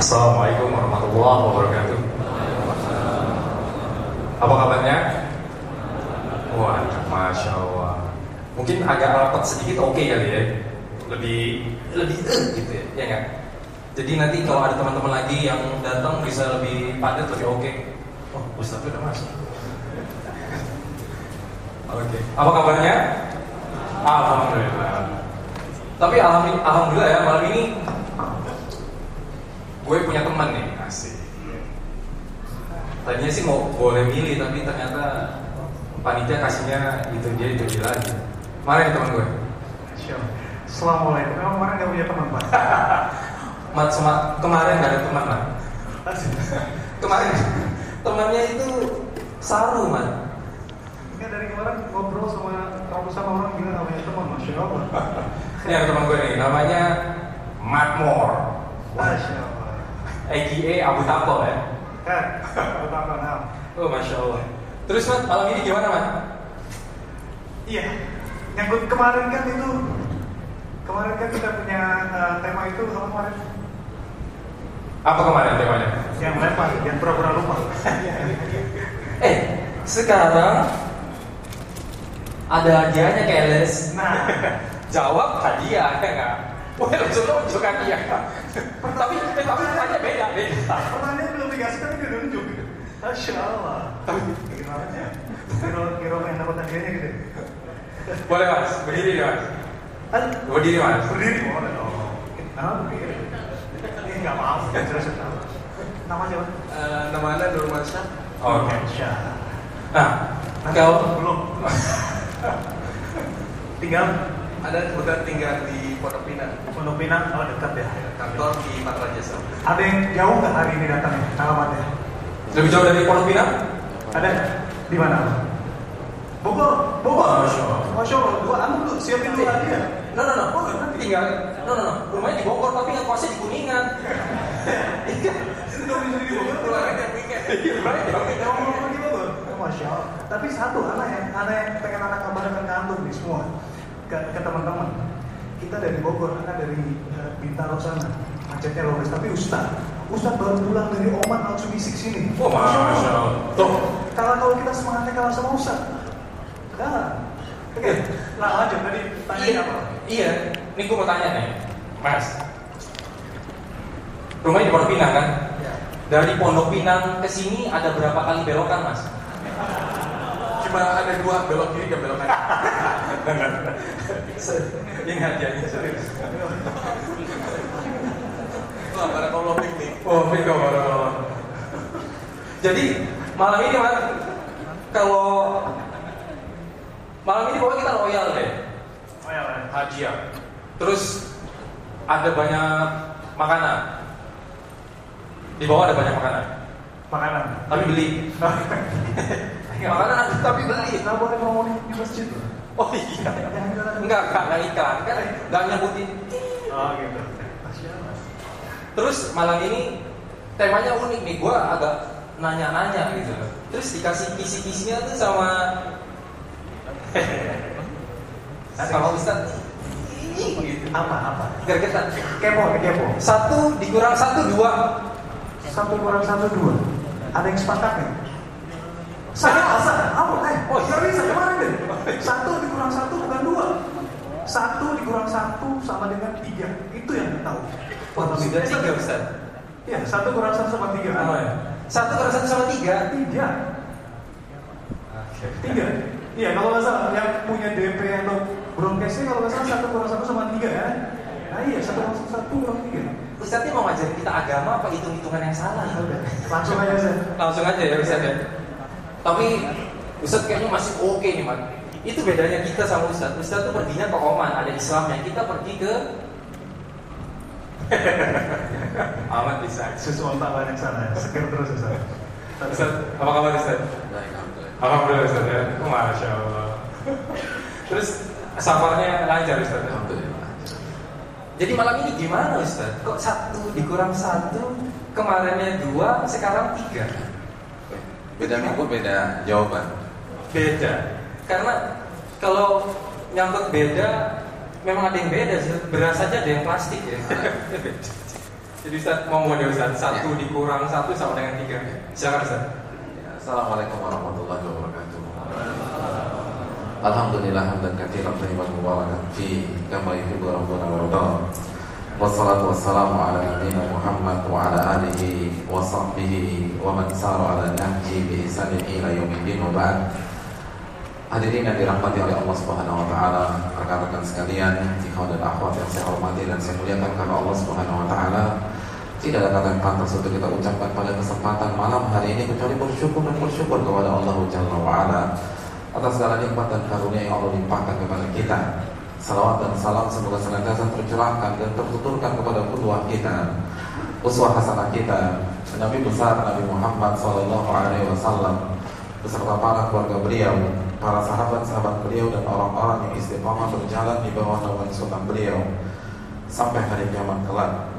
Assalamualaikum warahmatullahi wabarakatuh. Apa kabarnya? Wah, masya Allah. Mungkin agak rapat sedikit oke kali ya. Lebih lebih eh, gitu ya, ya nggak? Jadi nanti kalau ada teman-teman lagi yang datang bisa lebih padat lebih oke. Oh, Ustaz udah masuk. Oke. Apa kabarnya? Alhamdulillah. Tapi alhamdulillah ya malam ini gue punya teman nih asik. Tadinya sih mau boleh milih tapi ternyata panitia kasihnya itu dia itu dia lagi. Mana nih teman gue? Assalamualaikum. Emang kemarin gak punya teman pak? Mat sama kemarin gak ada teman lah. Kemarin temannya itu Saru man. Enggak dari kemarin ngobrol sama ratusan orang bilang gak punya teman, masya Allah. Ini ada teman gue nih namanya Matmore. Masya AKA Abu Tapol ya. Kan, aku tak kenal. Oh masya Allah. Terus Mat malam ini gimana Mat? Iya, nyangkut kemarin kan itu kemarin kan kita punya eh, tema itu apa kemarin? Apa kemarin temanya? Yang lempar, yang pura-pura lupa. Eh, sekarang ada hadiahnya Keles. Nah, Jawab hadiah, ya nggak? Wah, langsung nunjuk hadiah. tapi tapi pertanyaannya beda, beda. pertanyaannya belum dikasih tapi udah nunjuk. Masya Allah. Gimana ya? Kiro kiro yang dapat hadiahnya gitu. Boleh mas, berdiri deh mas. Kan Berdiri mas. berdiri boleh dong. Kenapa berdiri? Ini nggak maaf, nggak jelas tahu. Nama siapa? Eh, nama anda Nurman Syah Oke. Syah. Nah, kalau belum. Tinggal Anda kebetulan tinggal di Pondok Pinang Pondok Pinang, oh dekat ya. Kantor di Patra Jasa Ada yang jauh nggak hari ini datangnya? Alamatnya? lebih jauh dari Pondok Pinang? Ada di mana? Bogor, Bogor. Masya Allah. Masya Allah. Gua anu dulu siapin dulu hadiah. No, no, no. Tinggal, no, no, no. Rumahnya di Bogor, tapi yang kosnya di Kuningan. Iya. di Bogor, Keluarganya weekend Iya. Yang mau di Bogor. Masya Allah. Tapi satu anak yang anak yang pengen anak kabarkan ke antum nih semua ke, ke teman-teman. Kita dari Bogor, anak dari uh, Bintaro sana. Macetnya logis, tapi Ustaz. Ustaz baru pulang dari Oman langsung bisik sini. Oh, Masya Allah. Tuh, Kalau kalau kita semangatnya kalah sama Ustaz. Kalah. Oke, nah lanjut tadi tanya Iya, apa? iya. Ini gue mau tanya nih, Mas. Rumahnya di Pondok Pinang kan? Ya. Dari Pondok Pinang ke sini ada berapa kali belokan, Mas? Cuma ada dua belok kiri dan belok kanan Ini hadiahnya serius. Wah, barakallah piknik Oh, Fiko Jadi malam ini Mas, kalau malam ini pokoknya kita royal deh, Oh ya, hadiah. Terus ada banyak makanan. Di bawah ada banyak makanan. makanan. Tapi beli. makanan tapi beli. Nggak boleh ngomongin di masjid. Oh iya. Enggak, enggak, enggak iklan kan, enggak nyebutin. Oh gitu. Terus malam ini temanya unik nih, gue agak nanya-nanya gitu. Terus dikasih kisi-kisinya tuh sama sama Ustaz nih, gitu. Apa apa? Gergetan. Kepo, kepo. Satu dikurang satu dua. Satu kurang satu dua. Ada yang sepakat nggak? Saya asa, apa? Eh, Oh, bisa kemarin deh. Satu dikurang satu bukan dua. Satu dikurang satu sama dengan tiga. Itu yang kita tahu. Oh, sudah tiga Ustaz. Ya, satu kurang satu sama tiga. Oh, ya. Satu kurang satu sama tiga. Tiga. Tiga. Iya, kalau nggak salah yang punya DP atau broadcastnya kalau nggak salah satu kurang satu sama tiga ya. Nah iya, satu kurang satu, satu kurang tiga. Ustaz ini mau ngajarin kita agama apa hitung-hitungan yang salah? Udah, langsung aja saya. Langsung aja ya Ustaz ya. Tapi Ustaz kayaknya masih oke nih man. Itu bedanya kita sama Ustaz. Ustaz tuh perginya ke Oman, ada Islamnya. Kita pergi ke Ahmad bisa. Susu otak banyak sana, seger terus Ustaz. Ustaz, apa kabar Ustaz? Baik, Alhamdulillah Alhamdulillah Ustaz ya. Oh, Masya Allah. Terus safarnya lancar Ustaz. ya? Alhamdulillah Jadi malam ini gimana Ustaz? Kok satu dikurang satu, kemarinnya dua, sekarang tiga? Beda minggu beda jawaban Beda. Karena kalau nyangkut beda, memang ada yang beda sih. Beras saja ada yang plastik ya. Jadi Ustaz mau mau Ustaz satu dikurang satu sama dengan tiga. Silakan Ustaz. Assalamualaikum warahmatullahi wabarakatuh. Alhamdulillah hamdan katsiran tayyiban mubarakan fi kama yuhibbu rabbuna wa. Wassalatu wassalamu ala nabiyyina Muhammad wa ala alihi wa sahbihi wa man sara ala nahji bi ihsanin ila yaumiddin wa ba'd. Hadirin yang dirahmati oleh Allah Subhanahu wa taala, rekan-rekan sekalian, ikhwan dan akhwat yang saya hormati dan saya muliakan karena Allah Subhanahu wa taala tidak ada kata yang pantas untuk kita ucapkan pada kesempatan malam hari ini kecuali bersyukur dan bersyukur kepada Allah Jalla wa ala atas segala nikmat dan karunia yang Allah limpahkan kepada kita. Salawat dan salam semoga senantiasa tercurahkan dan tertuturkan kepada kedua kita, uswah hasanah kita, Nabi besar Nabi Muhammad Sallallahu Alaihi Wasallam beserta para keluarga beliau, para sahabat-sahabat beliau dan orang-orang yang istiqomah berjalan di bawah naungan sultan beliau sampai hari kiamat kelak.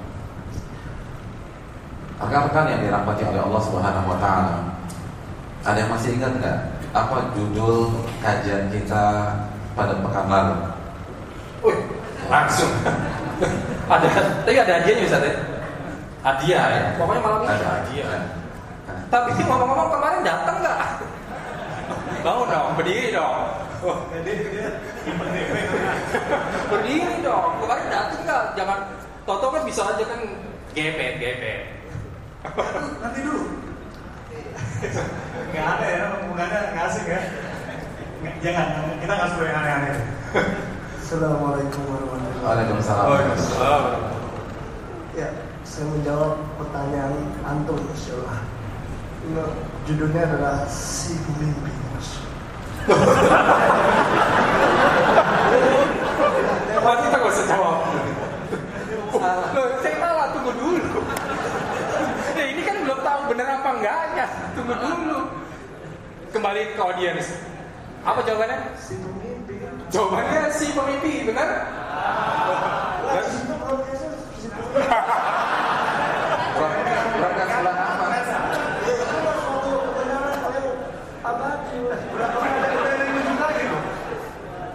Rekan-rekan yang dirahmati oleh Allah Subhanahu wa taala. Ada yang masih ingat nggak apa judul kajian kita pada pekan lalu? Langsung. ada, tapi ada hadiahnya Ustaz ya? Hadiah ya. Pokoknya malam ini ada hadiah. Tapi ngomong-ngomong kemarin datang nggak? Mau dong, berdiri dong. Oh, Berdiri dong. Kemarin datang nggak? Jangan Toto kan bisa aja kan gepet, gepet. nanti dulu. Nggak ada ya, bukannya nggak asik ya. Jangan, kita nggak suka yang aneh-aneh. Assalamualaikum warahmatullahi wabarakatuh. Waalaikumsalam. Waalaikumsalam. Ya, saya menjawab pertanyaan antum insyaallah. Ini judulnya adalah si pemimpi. Mas. Kita gak usah jawab? Loh, saya salah, tunggu dulu. Ya ini kan belum tahu bener apa enggaknya. Tunggu dulu. Kembali ke audiens. Apa jawabannya? Si pemimpi. Jawabannya si pemimpi, benar? Berangkat apa?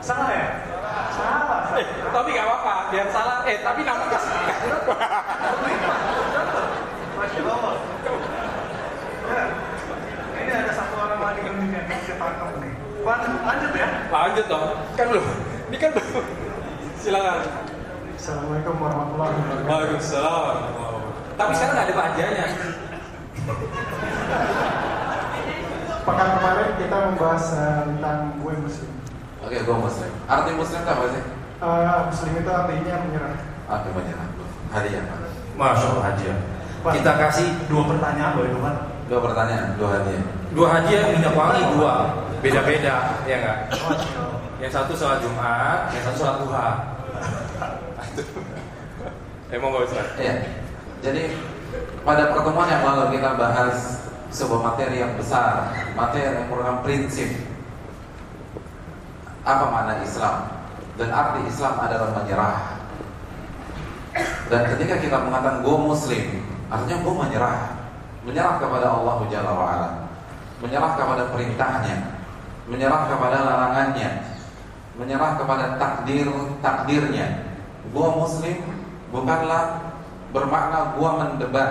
Salah ya? Salah. Eh, tapi gak apa-apa, biar salah. Eh, tapi nama kasih. Ya, ini ada satu orang lagi yang kita tangkap nih. Lanjut ya. Lanjut dong. Kan belum. Ini kan belum. Silakan. Assalamualaikum warahmatullahi wabarakatuh. Waalaikumsalam. Tapi sekarang nggak ada bahagianya. Pekan kemarin kita membahas eh, tentang gue muslim. Oke, gue muslim. Arti muslim itu apa sih? Eh, muslim itu artinya menyerah. Arti menyerah. Hadiah. Pak. Masya Allah hadiah. Kita kasih Dua pertanyaan kan. Dua pertanyaan, dua hadiah. Dua hadiah minyak wangi dua. Beda-beda, ya enggak? Yang satu sholat Jumat, yang satu sholat duha. Emang gak usah. Iya. Jadi pada pertemuan yang lalu kita bahas sebuah materi yang besar, materi yang merupakan prinsip apa makna Islam dan arti Islam adalah menyerah. Dan ketika kita mengatakan gue Muslim, artinya gue menyerah, menyerah kepada Allah Jalla wa'ala, menyerah kepada perintahnya, menyerah kepada larangannya, menyerah kepada takdir takdirnya. Gue Muslim bukanlah bermakna gua mendebat,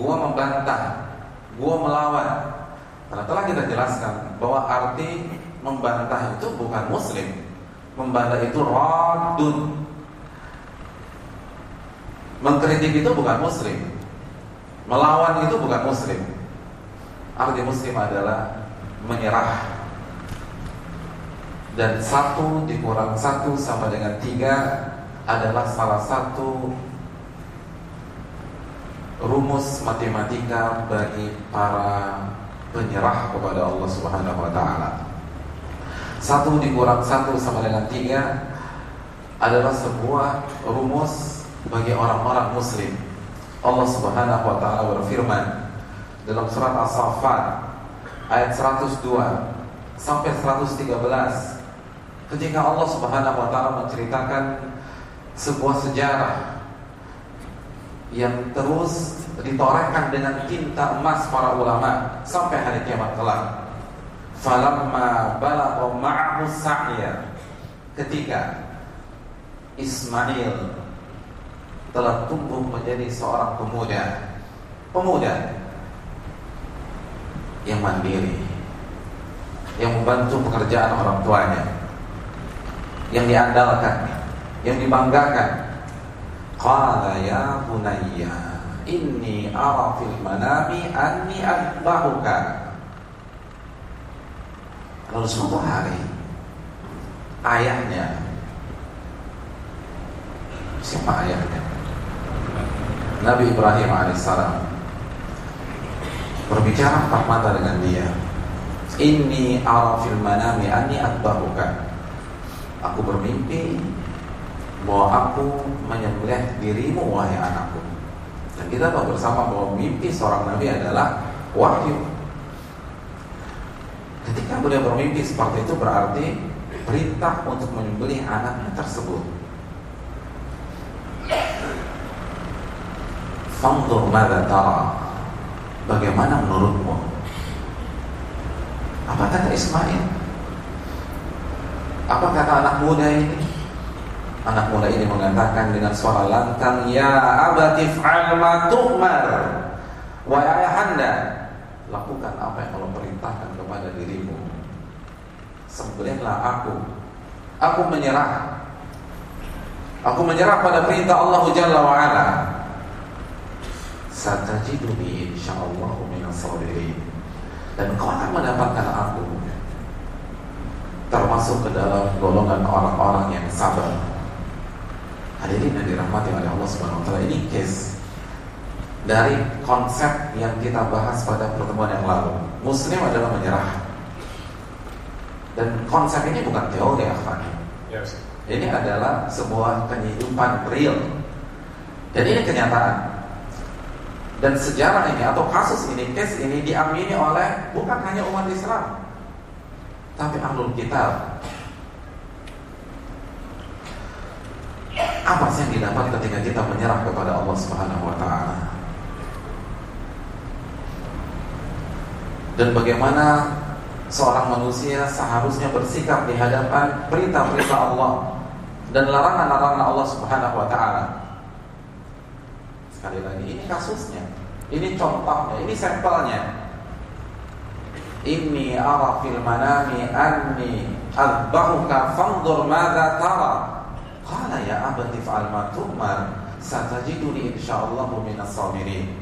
gua membantah, gua melawan. Karena telah kita jelaskan bahwa arti membantah itu bukan muslim. Membantah itu radun. Mengkritik itu bukan muslim. Melawan itu bukan muslim. Arti muslim adalah menyerah. Dan satu dikurang satu sama dengan tiga adalah salah satu rumus matematika bagi para penyerah kepada Allah Subhanahu wa taala. Satu dikurang satu sama dengan tiga adalah sebuah rumus bagi orang-orang muslim. Allah Subhanahu wa taala berfirman dalam surat As-Saffat ayat 102 sampai 113 ketika Allah Subhanahu wa taala menceritakan sebuah sejarah yang terus ditorehkan dengan tinta emas para ulama sampai hari kiamat kelak. Falamma balagha ma'ahu sa'ya. Ketika Ismail telah tumbuh menjadi seorang pemuda, pemuda yang mandiri, yang membantu pekerjaan orang tuanya, yang diandalkan, yang dibanggakan. Qala ya bunayya inni ara fil manami anni adbahuka. Lalu suatu hari ayahnya siapa ayahnya? Nabi Ibrahim alaihissalam berbicara empat mata dengan dia. Inni ara fil manami anni adbahuka. Aku bermimpi bahwa aku menyembelih dirimu wahai anakku. Dan kita tahu bersama bahwa mimpi seorang nabi adalah wahyu. Ketika beliau bermimpi seperti itu berarti perintah untuk menyembelih anaknya tersebut. Fanzur mada tara Bagaimana menurutmu? Apa kata Ismail? Apa kata anak muda ini? Anak muda ini mengatakan dengan suara lantang, "Ya abati fa'al ma tu'mar." Wahai ayahanda, lakukan apa yang Allah perintahkan kepada dirimu. Sembelihlah aku. Aku menyerah. Aku menyerah pada perintah Allah Jalla wa ala. Satajiduni insyaallah minas sabirin. Dan kau akan mendapatkan aku termasuk ke dalam golongan orang-orang yang sabar. Hadirin yang dirahmati oleh Allah Subhanahu wa taala, ini case dari konsep yang kita bahas pada pertemuan yang lalu. Muslim adalah menyerah. Dan konsep ini bukan teori ya, Yes. Ini adalah sebuah kehidupan real. Dan ini kenyataan. Dan sejarah ini atau kasus ini, case ini diamini oleh bukan hanya umat Islam, tapi ahlul kitab. Apa sih yang didapat ketika kita menyerah kepada Allah Subhanahu wa taala? Dan bagaimana seorang manusia seharusnya bersikap di hadapan perintah-perintah Allah dan larangan-larangan Allah Subhanahu wa taala. Sekali lagi ini kasusnya. Ini contohnya, ini sampelnya. Inni ara fil manami anni adbahuka fanzur madza tara. Qala ya abati fa'al ma tu'mar satajiduni insyaallah minas sabirin.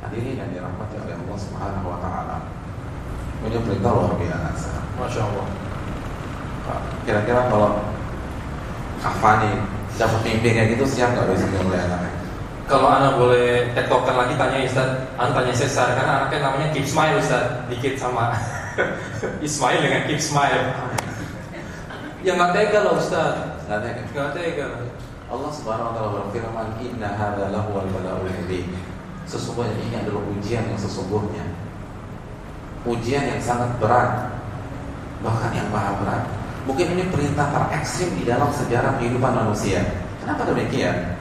Hadirin yang dirahmati oleh Allah Subhanahu wa taala. Ini perintah luar biasa. Masya Allah. Kira-kira kalau Afani dapat mimpi kayak gitu siap nggak besok mulai anaknya? Kalau anak boleh tektokan lagi tanya Ustaz, anak tanya Cesar karena anaknya namanya Keep Smile Ustaz, dikit sama Ismail dengan Keep Smile. Ya nggak tega loh Ustaz, Nggak kan? nggak tega. Allah Subhanahu wa taala berfirman, "Inna hadza lahu wal bala'ul mubin." Sesungguhnya ini adalah ujian yang sesungguhnya. Ujian yang sangat berat. Bahkan yang maha berat. Mungkin ini perintah terekstrim di dalam sejarah kehidupan manusia. Kenapa demikian?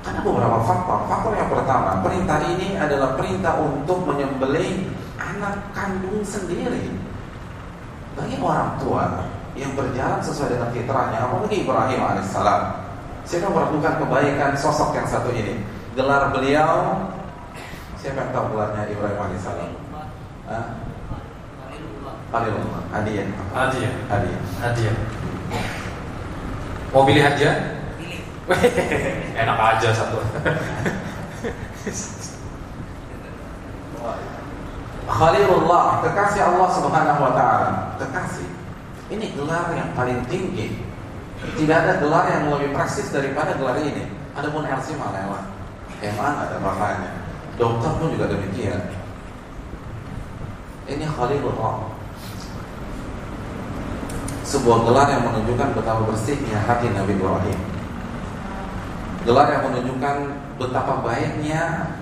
Karena beberapa faktor. Faktor yang pertama, perintah ini adalah perintah untuk menyembelih anak kandung sendiri. Bagi orang tua yang berjalan sesuai dengan fitrahnya, apalagi Ibrahim alaihissalam, siapa yang melakukan kebaikan sosok yang satu ini? Gelar beliau, siapa yang tahu gelarnya Ibrahim alaihissalam? Khalilullah, hadiah. Hadiah, Hadiah. hadiah. Mau pilih hadiah? Enak aja satu. Khalilullah, kekasih Allah Subhanahu wa taala. Kekasih. Ini gelar yang paling tinggi. Tidak ada gelar yang lebih praksis daripada gelar ini. Adapun LC malah. Emang ada bapaknya. Dokter pun juga demikian. Ini Khalilullah. Sebuah gelar yang menunjukkan betapa bersihnya hati Nabi Ibrahim. Gelar yang menunjukkan betapa baiknya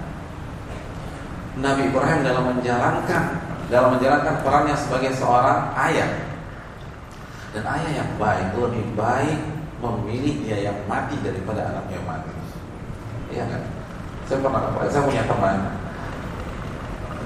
Nabi Ibrahim dalam menjalankan dalam menjalankan perannya sebagai seorang ayah. Dan ayah yang baik lebih baik memilih dia yang mati daripada anaknya yang mati. Iya kan? Saya pernah saya punya teman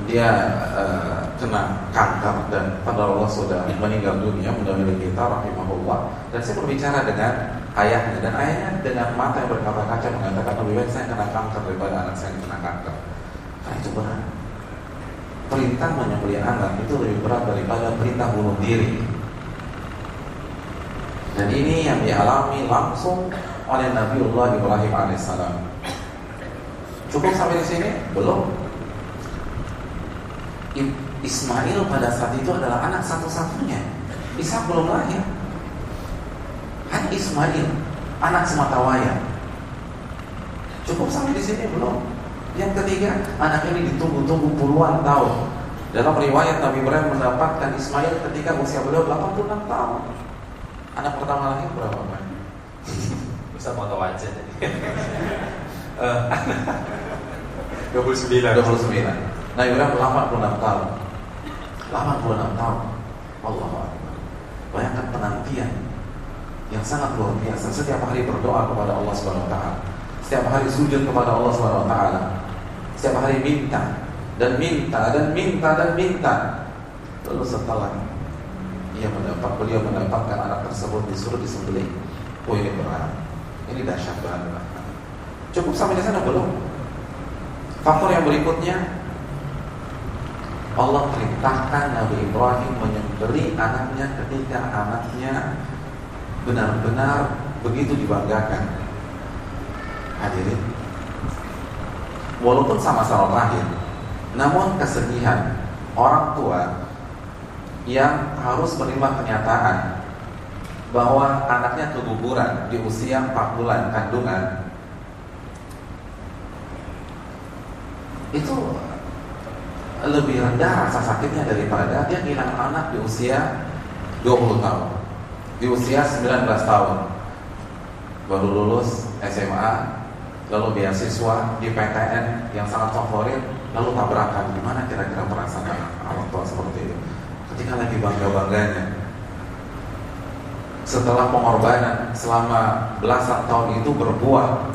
dia uh, kena kanker dan pada Allah sudah meninggal dunia mudah-mudahan kita rahimahullah dan saya berbicara dengan ayahnya. Dan ayahnya dengan mata yang berkaca-kaca mengatakan lebih baik saya kena kanker daripada anak saya kena kanker. Karena itu berat perintah menyembelih anak itu lebih berat daripada perintah bunuh diri. Dan ini yang dialami langsung oleh Nabiullah Ibrahim alaihissalam cukup sampai di sini? Belum. Ismail pada saat itu adalah anak satu-satunya. Ishak belum lahir. Hanya Ismail, anak semata wayang. Cukup sampai di sini belum? Yang ketiga, anak ini ditunggu-tunggu puluhan tahun. Dalam riwayat Nabi Ibrahim mendapatkan Ismail ketika usia beliau 86 tahun. Anak pertama lahir berapa Pak? Bisa tahu aja. 29. 29. Nabi Ibrahim 86 tahun 86 tahun Allah Bayangkan penantian yang sangat luar biasa. Setiap hari berdoa kepada Allah Subhanahu wa taala. Setiap hari sujud kepada Allah Subhanahu wa taala. Setiap hari minta dan minta dan minta dan minta. Lalu setelah ia mendapat beliau mendapatkan anak tersebut disuruh disembelih. Oh ini berat. Ini dahsyat banget. Cukup sampai di sana belum? Faktor yang berikutnya Allah perintahkan Nabi Ibrahim menyembeli anaknya ketika anaknya benar-benar begitu dibanggakan. Hadirin, walaupun sama-sama lahir, namun kesedihan orang tua yang harus menerima kenyataan bahwa anaknya keguguran di usia 4 bulan kandungan itu lebih rendah rasa sakitnya daripada dia kehilangan anak di usia 20 tahun di usia 19 tahun. Baru lulus SMA lalu beasiswa di PTN yang sangat favorit lalu tabrakan. Gimana kira-kira perasaan orang tua seperti itu? Ketika lagi bangga-bangganya. Setelah pengorbanan selama belasan tahun itu berbuah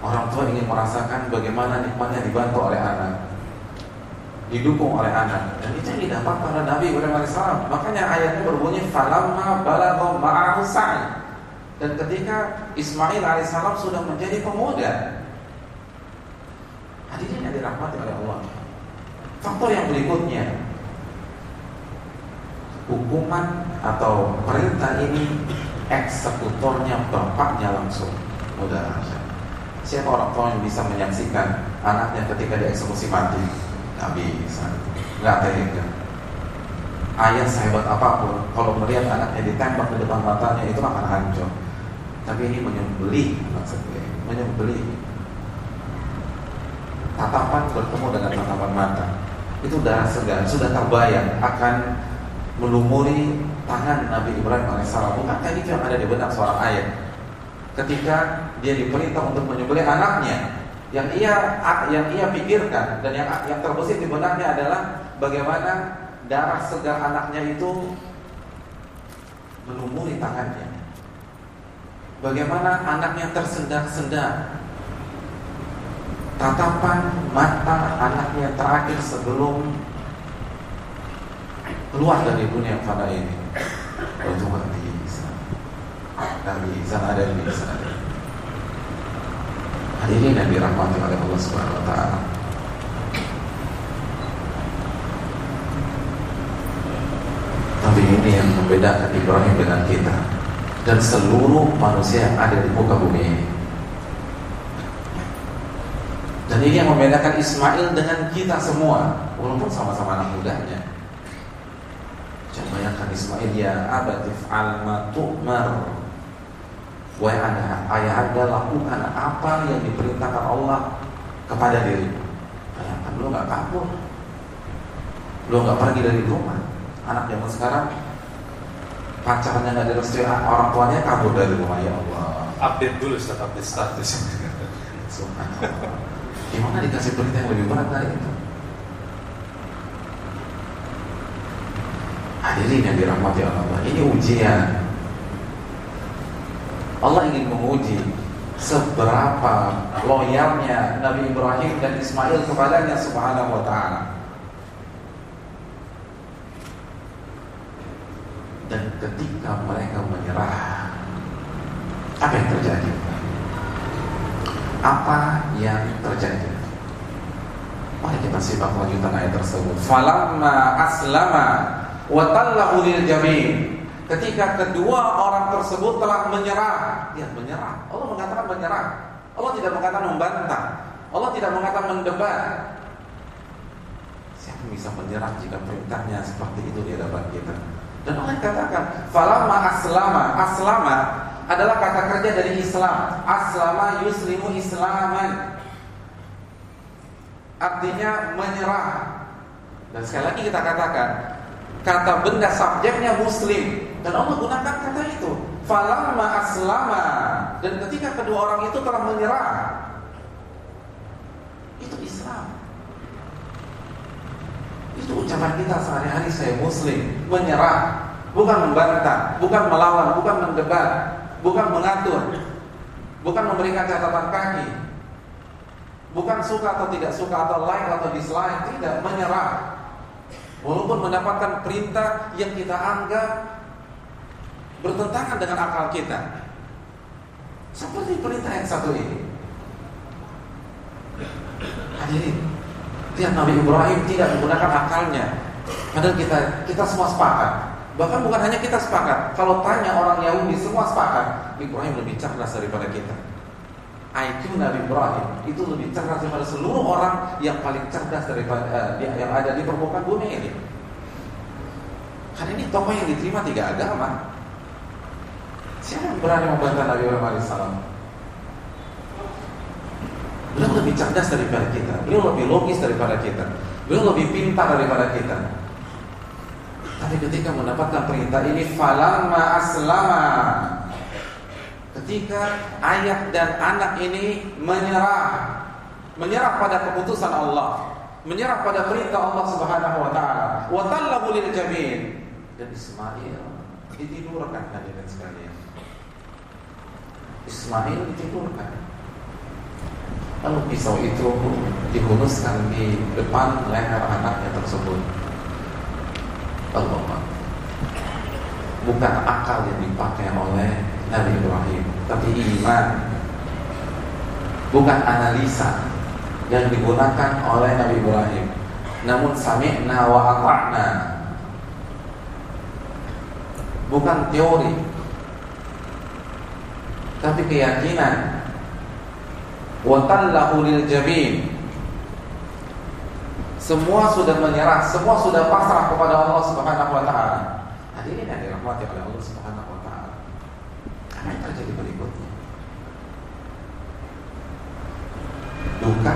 orang tua ingin merasakan bagaimana nikmatnya dibantu oleh anak didukung oleh anak. Dan itu yang didapat oleh Nabi Ibrahim alaihissalam makanya ayatnya berbunyi falamma balagha ma'ahu dan ketika Ismail alaihissalam sudah menjadi pemuda hadirin yang dirahmati oleh Allah. Faktor yang berikutnya hukuman atau perintah ini eksekutornya bapaknya langsung. Mudah. Siapa orang tua yang bisa menyaksikan anaknya ketika dieksekusi mati bisa nggak tega ayah sehebat apa pun kalau melihat anaknya ditembak di depan matanya itu akan hancur. Tapi ini menyembeli maksudnya menyembeli. Tatapan bertemu dengan tatapan mata. Itu darah segar sudah terbayang akan melumuri tangan Nabi Ibrahim alaihissalam bukankah itu yang ada di benak seorang ayah. Ketika dia diperintah untuk menyembelih anaknya yang ia yang ia pikirkan dan yang yang terbesit di benaknya adalah bagaimana darah segar anaknya itu melumuri tangannya. Bagaimana anaknya tersendak-sendak. Tatapan mata anaknya terakhir sebelum keluar dari dunia fana ini. Oh, itu nggak bisa. Bisa ada yang bisa. Hadirin yang dirahmati oleh Allah Subhanahu wa taala. Tapi ini yang membedakan Ibrahim dengan kita dan seluruh manusia yang ada di muka bumi ini. Dan ini yang membedakan Ismail dengan kita semua, walaupun sama-sama anak mudanya. Coba bayangkan Ismail ya abatif al tu'mar Wahai anak, ayah anda lakukan apa yang diperintahkan Allah kepada diri. Bayangkan lu nggak kabur, lu nggak pergi dari rumah. Anak zaman sekarang pacarnya nggak direstui orang tuanya kabur dari rumah ya Allah. Update dulu Ustaz, update status. Gimana dikasih perintah yang lebih berat dari itu? Hadirin yang dirahmati Allah, ini ujian Allah ingin menguji seberapa loyalnya Nabi Ibrahim dan Ismail kepadanya subhanahu wa ta'ala dan ketika mereka menyerah apa yang terjadi apa yang terjadi Mari kita simak lanjutan ayat tersebut. Falamma aslama wa tallahu lil jabin. Ketika kedua orang tersebut telah menyerah, ya menyerah. Allah mengatakan menyerah. Allah tidak mengatakan membantah. Allah tidak mengatakan mendebat. Siapa bisa menyerah jika perintahnya seperti itu di hadapan kita? Dan Allah katakan, falamma aslama. Aslama adalah kata kerja dari Islam. Aslama yuslimu islaman artinya menyerah. Dan sekali lagi kita katakan, kata benda subjeknya muslim dan Allah gunakan kata itu. Falamma aslama dan ketika kedua orang itu telah menyerah, itu Islam. Itu ucapan kita sehari-hari saya muslim, menyerah, bukan membantah, bukan melawan, bukan mendebat, bukan mengatur, bukan memberikan catatan kaki, Bukan suka atau tidak suka atau like atau dislike, tidak menyerah. Walaupun mendapatkan perintah yang kita anggap bertentangan dengan akal kita. Seperti perintah yang satu ini. Hadirin, lihat Nabi Ibrahim tidak menggunakan akalnya. Padahal kita kita semua sepakat. Bahkan bukan hanya kita sepakat. Kalau tanya orang Yahudi semua sepakat, Ibrahim lebih cerdas daripada kita. IQ Nabi Ibrahim itu lebih cerdas daripada seluruh orang yang paling cerdas daripada uh, yang ada di permukaan bumi ini. Karena ini tokoh yang diterima tiga agama. Siapa yang berani membantah Nabi Ibrahim alaihissalam? Beliau lebih cerdas daripada kita. Beliau lebih logis daripada kita. Beliau lebih pintar daripada kita. Tapi ketika mendapatkan perintah ini, falamma aslama ketika ayah dan anak ini menyerah menyerah pada keputusan Allah menyerah pada perintah Allah Subhanahu wa taala wa tallahu lil jabin dan Ismail ditidurkan hadirin sekalian Ismail ditidurkan lalu pisau itu dihunuskan di depan leher anaknya tersebut. Allah bukan akal yang dipakai oleh Nabi Ibrahim tapi iman. Bukan analisa yang digunakan oleh Nabi Ibrahim. Namun sami'na wa ata'na. Bukan teori tapi keyakinan wa tallahu lil jabin semua sudah menyerah, semua sudah pasrah kepada Allah Subhanahu wa taala. Hadirin yang dirahmati oleh Allah Subhanahu wa taala. Apa yang terjadi berikutnya? Duka.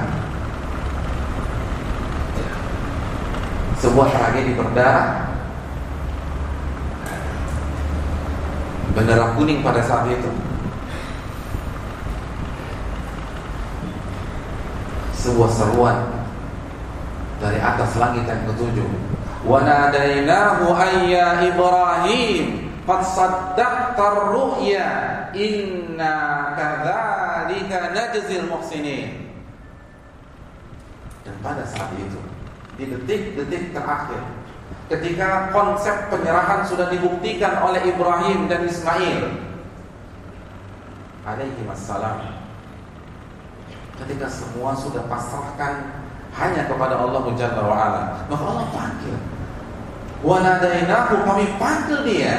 Sebuah tragedi berdarah. Bendera kuning pada saat itu. Sebuah seruan dari atas langit yang ketujuh. Wa nadainahu ayya Ibrahim qad saddaqta ar-ru'ya inna kadzalika najzil muhsinin. Dan pada saat itu di detik-detik terakhir ketika konsep penyerahan sudah dibuktikan oleh Ibrahim dan Ismail alaihi wassalam ketika semua sudah pasrahkan hanya kepada Allah Jalla wa ala. Maka Allah panggil. Wa nadainahu kami panggil dia.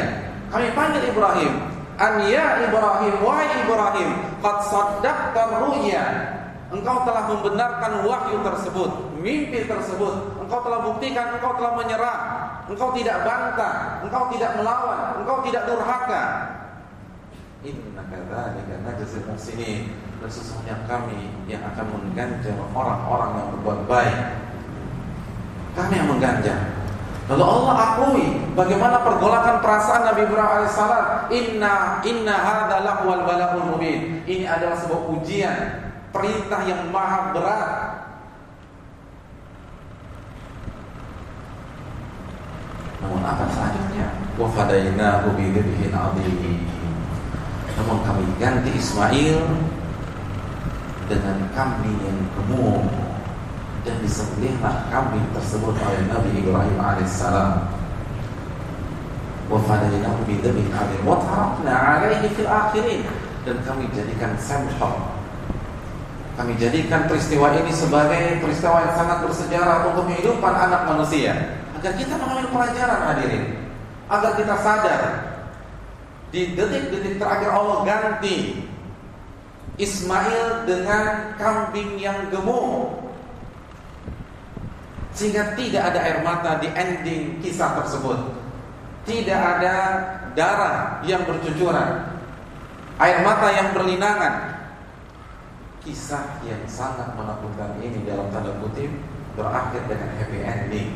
Kami panggil Ibrahim. An ya Ibrahim wa Ibrahim qad saddaqta ru'ya. Engkau telah membenarkan wahyu tersebut, mimpi tersebut. Engkau telah buktikan engkau telah menyerah. Engkau tidak bantah, engkau tidak melawan, engkau tidak durhaka. Inna kadzalika najzil muhsinin dan sesungguhnya kami yang akan mengganjar orang-orang yang berbuat baik. Kami yang mengganjar. Lalu Allah akui bagaimana pergolakan perasaan Nabi Ibrahim alaihissalam. Inna inna hadza lahwal bala'ul mubin. Ini adalah sebuah ujian, perintah yang maha berat. Namun apa selanjutnya? Wa fadainahu bi dzibhin 'adzim. Namun kami ganti Ismail dengan kambing yang gemuk. Dan disembelihlah kambing tersebut oleh Nabi Ibrahim alaihissalam. Wa fadainahu bidzabhin adzim wa tarakna 'alaihi fil akhirin. Dan kami jadikan sampel kami jadikan peristiwa ini sebagai peristiwa yang sangat bersejarah untuk kehidupan anak manusia. Agar kita mengambil pelajaran hadirin. Agar kita sadar. Di detik-detik terakhir Allah ganti Ismail dengan kambing yang gemuk sehingga tidak ada air mata di ending kisah tersebut. Tidak ada darah yang bercucuran. Air mata yang berlinangan. Kisah yang sangat menakutkan ini dalam tanda kutip berakhir dengan happy ending.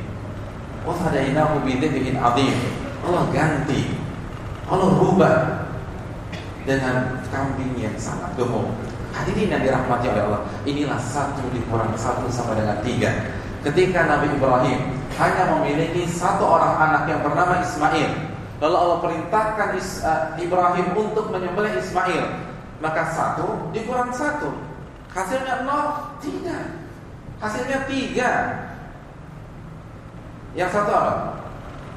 Wa fadainahu bidzibhin adzim. Allah ganti. Allah rubah dengan kambing yang sangat gemuk. Hadirin yang dirahmati oleh Allah, inilah satu dikurang satu sama dengan tiga. Ketika Nabi Ibrahim hanya memiliki satu orang anak yang bernama Ismail, lalu Allah perintahkan Ibrahim untuk menyembelih Ismail, maka satu dikurang satu, hasilnya nol tidak, hasilnya tiga. Yang satu apa?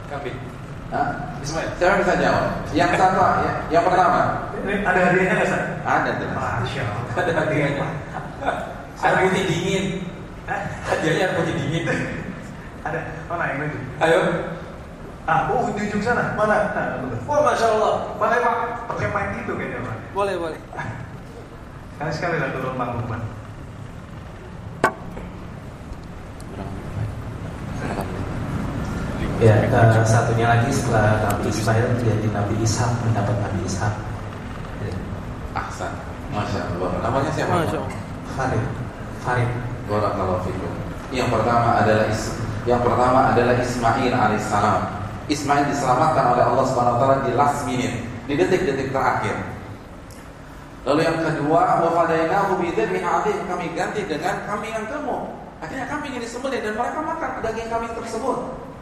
Kambing. Hah? Ismail. Siapa bisa jawab? Yang satu, ya, yang pertama. Ini ada hadiahnya nggak Ustaz? Ada jelas. Masya Allah. Ada hadiahnya. Air putih dingin. Hadiahnya air putih dingin. Ada mana yang itu? Ayo. Ah, oh di ujung sana. Mana? Nah. Wah, masya Allah. Pakai pak, pakai mic itu kayaknya pak. Boleh, boleh. Sekali sekali lah turun panggung pak. Ya, uh, satunya lagi setelah Nabi Ismail jadi Nabi Ishak mendapat Nabi Ishak. Ahsan. Masya Allah. Namanya siapa? Masya Allah. Farid, Farid. Barakallahu fikum. Yang pertama adalah Is yang pertama adalah Ismail alaihissalam. Ismail diselamatkan oleh Allah Subhanahu wa taala di last minute, di detik-detik terakhir. Lalu yang kedua, wa fadainahu bidzabhin adzim. Kami ganti dengan kambing yang gemuk. Akhirnya kambing ini disembelih dan mereka makan daging kambing tersebut.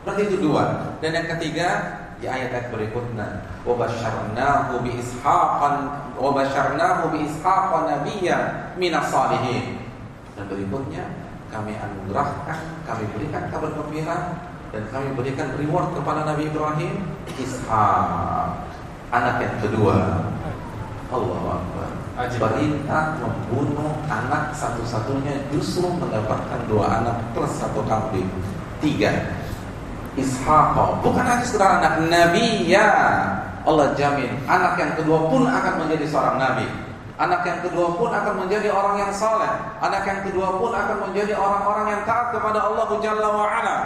Berarti itu dua. Dan yang ketiga, di ayat-ayat berikutnya, wa basyarnahu bi ishaqan wa basyarnahu bi ishaqan nabiyya minas salihin. Dan berikutnya kami anugerahkan, kami berikan kabar gembira dan kami berikan reward kepada Nabi Ibrahim Ishak anak yang kedua. Allahu Akbar. Perintah membunuh anak satu-satunya justru mendapatkan dua anak plus satu kambing. Tiga. Ishak bukan hanya sekedar anak Nabi ya. Allah jamin anak yang kedua pun akan menjadi seorang nabi. Anak yang kedua pun akan menjadi orang yang soleh. Anak yang kedua pun akan menjadi orang-orang yang taat kepada Allah Jalla wa ala.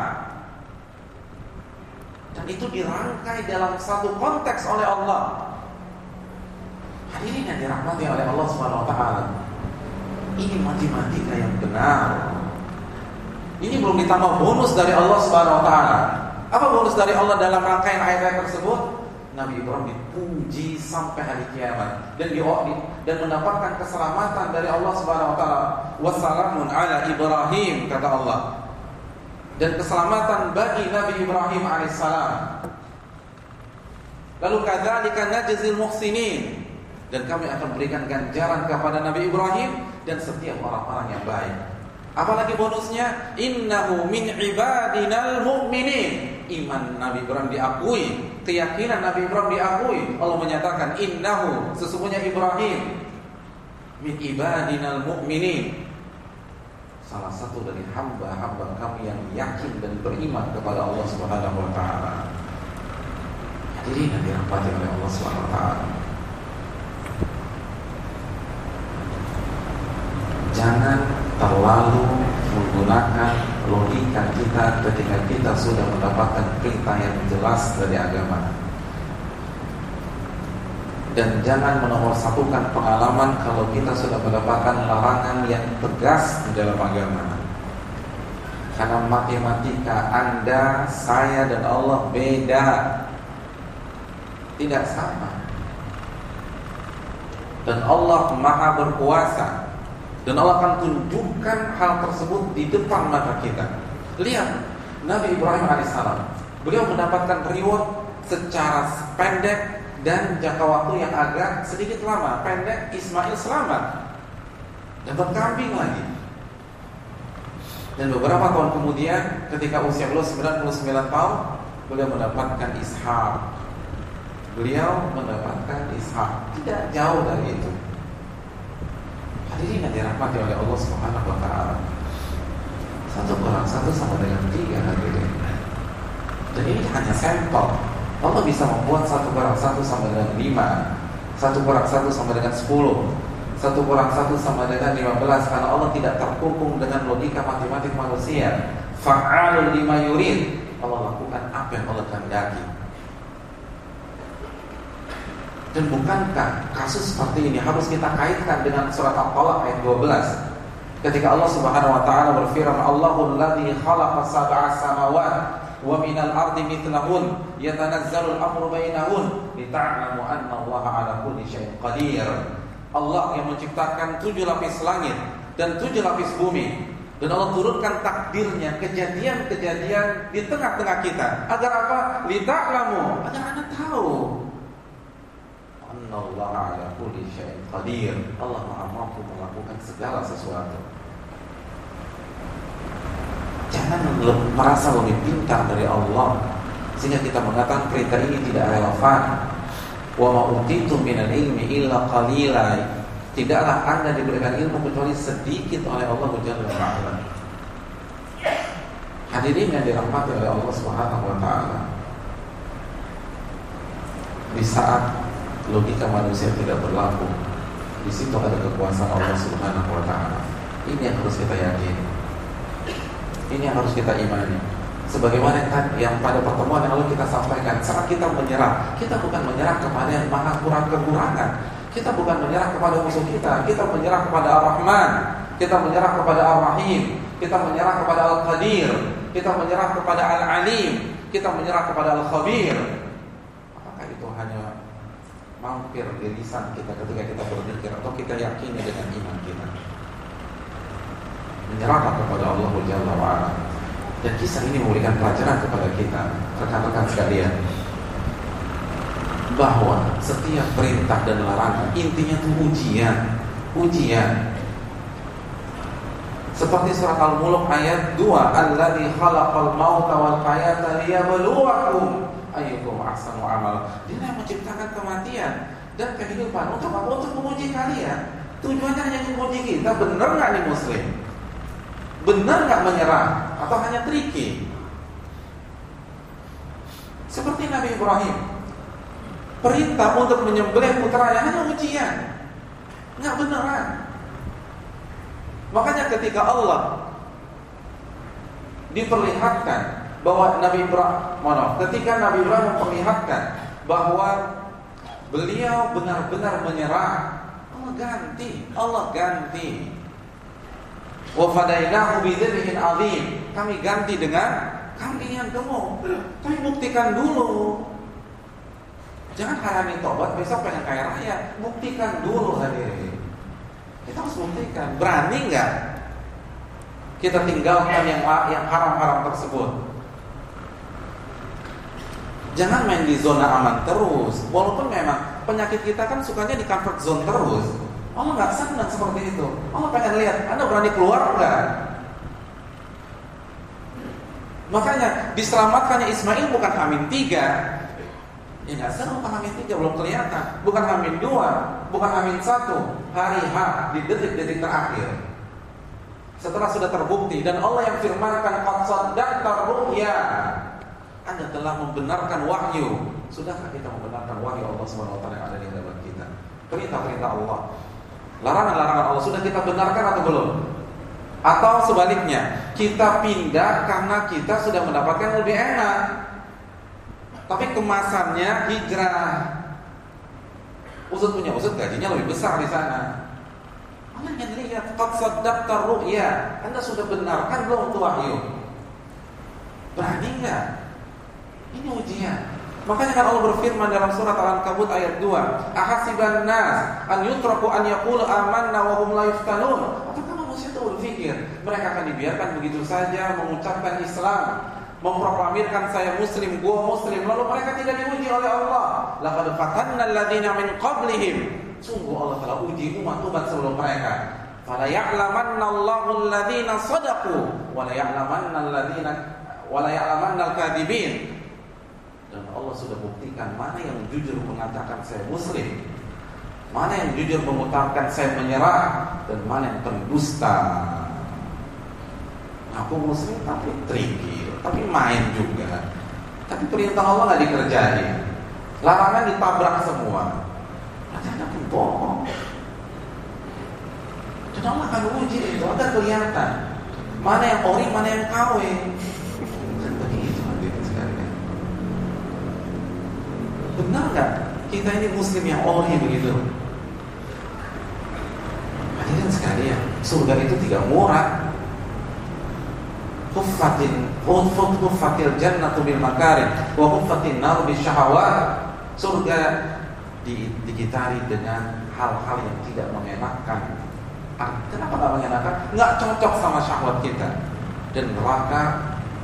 Dan itu dirangkai dalam satu konteks oleh Allah. Hadirin yang dirahmati oleh Allah Subhanahu wa taala. Ini matematika yang benar. Ini belum ditambah bonus dari Allah Subhanahu wa taala. Apa bonus dari Allah dalam rangkaian ayat-ayat tersebut? Nabi Ibrahim dipuji sampai hari kiamat dan di, dan mendapatkan keselamatan dari Allah Subhanahu wa taala. Wassalamun ala Ibrahim kata Allah. Dan keselamatan bagi Nabi Ibrahim alaihissalam. Lalu kadzalika najzil muhsinin dan kami akan berikan ganjaran kepada Nabi Ibrahim dan setiap orang-orang yang baik. Apalagi bonusnya innahu min ibadinal mu'minin. Iman Nabi Ibrahim diakui, keyakinan Nabi Ibrahim diakui. Allah menyatakan innahu sesungguhnya Ibrahim min ibadinal mu'minin. Salah satu dari hamba-hamba kami yang yakin dan beriman kepada Allah Subhanahu wa taala. Hadirin yang dirahmati oleh Allah Subhanahu wa. Jangan terlalu menggunakan logika kita ketika kita sudah mendapatkan perintah yang jelas dari agama. Dan jangan menomorsatukan pengalaman kalau kita sudah mendapatkan larangan yang tegas di dalam agama. Karena matematika Anda, saya dan Allah beda. Tidak sama. Dan Allah Maha berkuasa. Dan Allah akan tunjukkan hal tersebut di depan mata kita. Lihat Nabi Ibrahim alaihissalam. Beliau mendapatkan reward secara pendek dan jangka waktu yang agak sedikit lama. Pendek Ismail selamat. dapat kambing lagi. Dan beberapa tahun kemudian ketika usia beliau 99 tahun, beliau mendapatkan ishak. Beliau mendapatkan ishak. Tidak jauh dari itu. Hadirin yang dirahmati oleh Allah Subhanahu wa taala. Satu kurang satu sama dengan tiga hadirin. Dan ini hanya sampel. Allah bisa membuat satu kurang satu sama dengan lima, satu kurang satu sama dengan sepuluh, satu kurang satu sama dengan 15 Karena Allah tidak terkungkung dengan logika matematik manusia Fa'alul lima yurid Allah lakukan apa yang Allah kehendaki Dan bukankah kasus seperti ini harus kita kaitkan dengan surat Al-Talaq ayat 12 Ketika Allah subhanahu wa ta'ala berfirman Allahul ladhi khalaqa sab'a samawat wa minal ardi mithlahun yatanazzalul amru bainahun lita'lamu anna Allah ala kulli qadir. Allah yang menciptakan tujuh lapis langit dan tujuh lapis bumi. Dan Allah turunkan takdirnya kejadian-kejadian di tengah-tengah kita. Agar apa? Lita'lamu. Agar anda tahu Allah ala kulli syai'in qadir. Allah maha mampu melakukan segala sesuatu. Jangan merasa lebih pintar dari Allah Sehingga kita mengatakan perintah ini tidak relevan. Wa ma utitu minal ilmi illa qalila. Tidaklah anda diberikan ilmu kecuali sedikit oleh Allah Jalla wa Hadirin yang dirahmati oleh Allah Subhanahu wa taala. Di saat logika manusia tidak berlaku, di situ ada kekuasaan Allah Subhanahu wa taala. Ini yang harus kita yakini. Ini yang harus kita imani. Sebagaimana yang pada pertemuan yang lalu kita sampaikan, saat kita menyerah, kita bukan menyerah kepada yang maha kurang kekurangan. Kita bukan menyerah kepada musuh kita, kita menyerah kepada Ar-Rahman, kita menyerah kepada Ar-Rahim, kita menyerah kepada Al-Qadir, kita menyerah kepada Al-Alim, kita menyerah kepada Al-Khabir. Mampir di lisan kita ketika kita berzikir atau kita yakini dengan iman kita? Menyerahkan kepada Allah Jalla wa'ala dan kisah ini memberikan pelajaran kepada kita, rekan-rekan sekalian, bahwa setiap perintah dan larangan intinya itu ujian, ujian. Seperti surat Al-Mulk ayat 2, "Alladzi khalaqal mauta wal hayata liyabluwakum ahsanu amala." Dia yang menciptakan kematian dan kehidupan untuk apa? Untuk menguji kalian. Tujuannya hanya menguji kita, benar nggak nih muslim? Benar nggak menyerah atau hanya triki? Seperti Nabi Ibrahim, perintah untuk menyembelih putranya hanya ujian, nggak beneran. Makanya ketika Allah diperlihatkan bahwa Nabi Ibrahim, maaf, ketika Nabi Ibrahim memperlihatkan bahwa beliau benar-benar menyerah, Allah ganti, Allah ganti. Wa fadainahu azim. Kami ganti dengan kambing yang gemuk. Tapi buktikan dulu. Jangan haramin tobat besok pengen kaya raya. Buktikan dulu hadirin. Kita harus buktikan. Berani nggak? Kita tinggalkan yang yang haram-haram tersebut. Jangan main di zona aman terus. Walaupun memang penyakit kita kan sukanya di comfort zone terus. Allah nggak senang seperti itu. Allah pengen lihat, Anda berani keluar enggak? Makanya diselamatkannya Ismail bukan Amin tiga. Ya nggak seru bukan Amin tiga belum kelihatan. Bukan Amin dua, bukan Amin satu. Hari H di detik-detik terakhir. Setelah sudah terbukti dan Allah yang firmankan qad ya. Anda telah membenarkan wahyu. Sudahkah kita membenarkan wahyu Allah taala yang ada di hadapan kita? Perintah-perintah Allah Larangan-larangan Allah sudah kita benarkan atau belum? Atau sebaliknya, kita pindah karena kita sudah mendapatkan lebih enak. Tapi kemasannya hijrah. Usut punya usut gajinya lebih besar di sana. Anda yang lihat qad ru'ya. Anda sudah benarkan belum untuk wahyu? Berani enggak? Ini ujian. Makanya kan Allah berfirman dalam surat Al-Ankabut ayat 2, "Ahasiban nas an yutraku an yaqulu amanna wa hum la yuftanun?" Apakah manusia itu berpikir mereka akan dibiarkan begitu saja mengucapkan Islam, memproklamirkan saya muslim, gua muslim, lalu mereka tidak diuji oleh Allah. Laqad fatanna alladziina min qablihim. Sungguh Allah telah uji umat-umat sebelum mereka. Fala ya'lamanna Allahu alladziina shadaqu wa la ya'lamanna alladziina wa la ya'lamanna al-kadzibin. Dan Allah sudah buktikan mana yang jujur mengatakan saya muslim, mana yang jujur mengutarakan saya menyerah, dan mana yang pendusta. Aku muslim tapi trikir, tapi main juga. Tapi perintah Allah nggak dikerjain. Larangan ditabrak semua. Ada pun bohong. Dan Allah akan uji itu, akan kelihatan. Mana yang ori, mana yang KW. Kan begitu hadirin sekalian. Benar nggak kita ini muslim yang ori begitu? Hadirin sekalian, surga itu tidak murah. Kuffatin Unfut kuffatil jannatu bil makarim Wa kuffatin nar bil syahawat Surga di, digitari dengan hal-hal yang tidak mengenakan Ah, Kenapa nggak mengenakan? Nggak cocok sama syahwat kita Dan neraka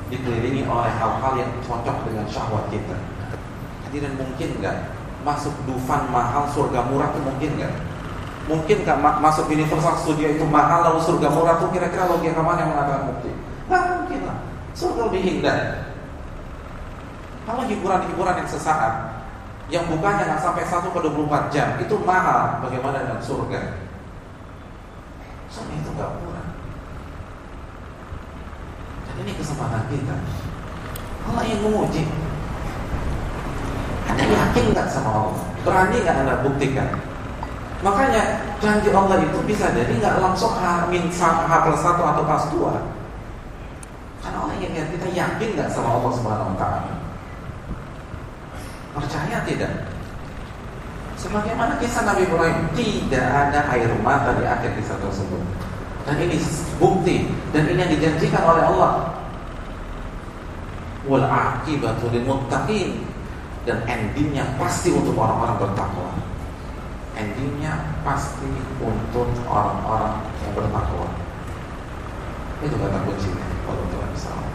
dikelilingi oleh hal-hal yang cocok dengan syahwat kita Hadirin mungkin nggak Masuk dufan mahal surga murah itu mungkin nggak? Mungkin nggak ma- masuk Universal Studio itu mahal lalu surga murah tuh kira-kira logika mana yang mengatakan mungkin? Nggak mungkin lah. Surga lebih indah. Kalau hiburan-hiburan yang sesaat, yang bukanya nggak sampai 1 ke 24 jam, itu mahal. Bagaimana dengan surga? Surga itu nggak murah. Dan ini kesempatan kita. Allah yang menguji. Anda yakin nggak sama Allah? Berani nggak Anda buktikan? Makanya janji Allah itu bisa jadi nggak langsung H min H plus satu atau plus dua. Karena Allah ingin lihat kita yakin nggak sama Allah Subhanahu Wa Taala. Percaya tidak? Sebagaimana kisah Nabi Ibrahim tidak ada air mata di akhir kisah tersebut. Dan ini bukti dan ini yang dijanjikan oleh Allah. Wal akibatu lil muttaqin dan endingnya pasti untuk orang-orang bertakwa endingnya pasti untuk orang-orang yang bertakwa. Itu kata kuncinya. Kalau Tuhan salah.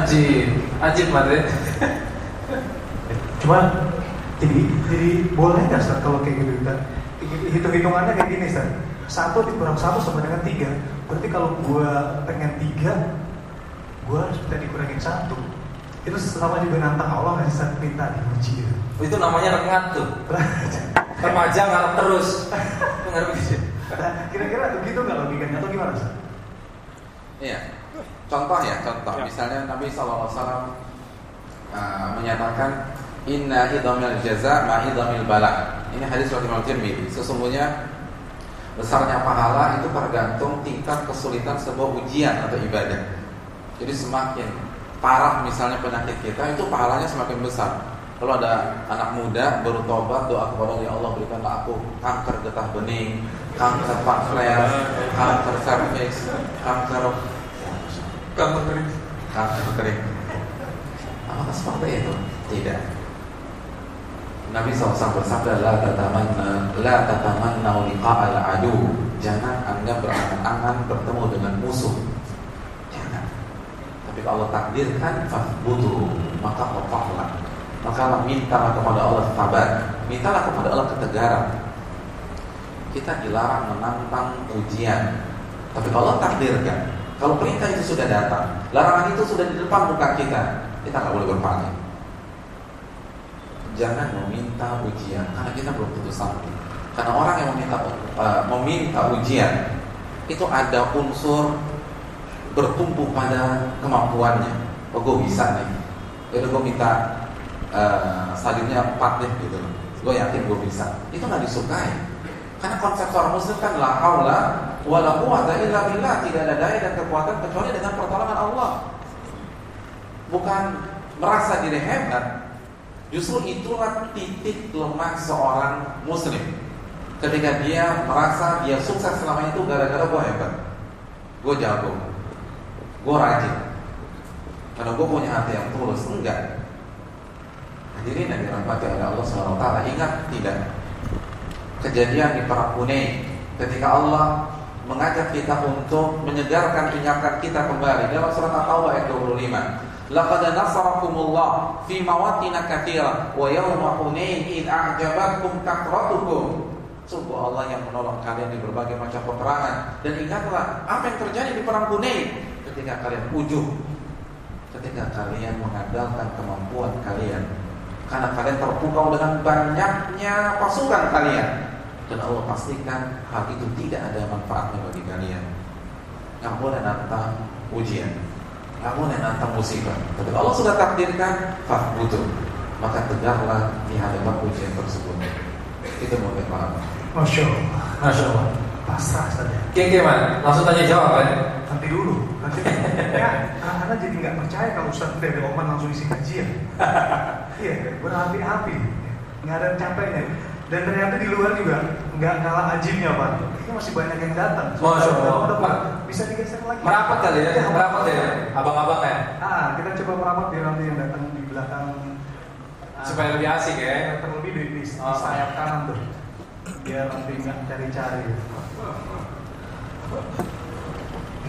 Ajib, ajib Matre. Cuma jadi jadi boleh nggak Ustaz kalau kayak gitu Ustaz? Hitung hitungannya kayak gini Ustaz. Satu dikurang satu sama dengan tiga. Berarti kalau gua pengen tiga, gua harus minta dikurangin satu. Itu sama juga nantang Allah nggak sih Ustaz? minta diuji gitu. Itu namanya rengat tuh. Remaja ngarep terus. Ngarep gitu. Nah, kira-kira begitu nggak logikanya atau gimana Ustaz? Iya. Contoh ya, contoh. Ya. Misalnya Nabi SAW uh, menyatakan Inna idhamil jaza ma idhamil bala. Ini hadis riwayat Imam Tirmidzi. Sesungguhnya besarnya pahala itu tergantung tingkat kesulitan sebuah ujian atau ibadah. Jadi semakin parah misalnya penyakit kita itu pahalanya semakin besar. Kalau ada anak muda baru tobat doa kepada Allah, ya Allah berikanlah aku kanker getah bening, kanker pankreas, kanker cervix, kanker Kamu kering. kanker kering. Apakah seperti itu? Tidak. Nabi SAW bersabda la tatamanna la tatamanna al adu. Jangan Anda berangan-angan bertemu dengan musuh. Kalau Allah takdirkan fahbutu maka wafahlah. Maka Allah mintalah kepada Allah sabar. Mintalah kepada Allah ketegaran. Kita dilarang menantang ujian. Tapi kalau Allah takdirkan, kalau perintah itu sudah datang, larangan itu sudah di depan muka kita, kita nggak boleh berpaling. Jangan meminta ujian karena kita belum putus asa. Karena orang yang meminta uh, meminta ujian itu ada unsur bertumbuh pada kemampuannya. Oh, gue bisa nih. Jadi gue minta uh, salibnya empat deh gitu. Gue yakin gue bisa. Itu nggak disukai. Karena konsep seorang muslim kan la haula wala quwata illa billah, tidak ada daya dan kekuatan kecuali dengan pertolongan Allah. Bukan merasa diri hebat. Justru itulah titik lemah seorang muslim. Ketika dia merasa dia sukses selama itu gara-gara gue hebat. Gue jago. Gue rajin. Karena gue punya hati yang tulus. Enggak. Hadirin yang dirahmati oleh Allah SWT Ingat tidak Kejadian di Perang Hunain Ketika Allah mengajak kita untuk menyegarkan ingatan kita kembali dalam surat At-Taubah ayat 25. Laqad nasarakumullah fi mawatin katsira wa yawma hunain id a'jabatkum kathratukum Sungguh Allah yang menolong kalian di berbagai macam peperangan Dan ingatlah apa yang terjadi di perang Hunain Ketika kalian ujung Ketika kalian mengandalkan kemampuan kalian Karena kalian terpukau dengan banyaknya pasukan kalian Dan Allah pastikan hal itu tidak ada manfaatnya bagi kalian Gak boleh nantang ujian Gak boleh nantang musibah Tapi Allah sudah takdirkan butuh Maka tegaklah di hadapan ujian tersebut Itu boleh maaf Masya Allah. Masya Allah. Pasrah saja. Oke, gimana? Langsung tanya jawab kan? Nanti dulu. Nanti ya, anak-anak jadi nggak percaya kalau Ustaz dari Oman langsung isi kajian. Iya, berapi-api. Nggak ada capeknya. Dan ternyata di luar juga nggak kalah ajibnya Pak. Ini masih banyak yang datang. Masya Allah. Bisa digeser lagi. Merapat kali ya? Iya, Merapat ya? Abang-abang ya? Ah, kita coba merapat biar nanti yang datang di belakang. ah, Supaya lebih asik ya? Terlebih di, di, di Oh. sayap kanan tuh. Biar nanti nggak cari-cari.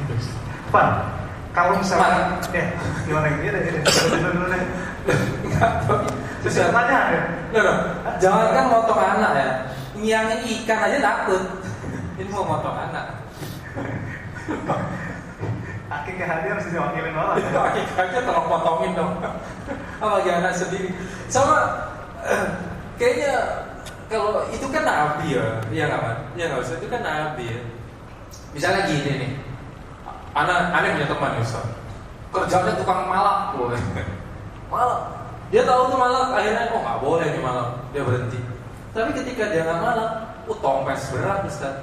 Gitu. Pan, kalau misalnya, ya gimana ini deh, ini dulu deh. Terus saya tanya ya, Loh, loh. Jangan kan motong anak ya. Ngiangin ikan aja takut. Ini mau motong anak. Aki hadir harus diwakilin orang. Itu aja tolong potongin dong. Apalagi anak sendiri. Sama kayaknya kalau itu kan nabi ya, iya nggak kan? Iya nggak usah itu kan nabi ya. Misalnya gini nih, anak anak punya teman Ustaz. Kerjanya tukang malak loh. malak. Dia tahu tuh malak, akhirnya oh nggak boleh nih malak, dia berhenti. Tapi ketika dia nggak malak, uh tompes berat Ustaz.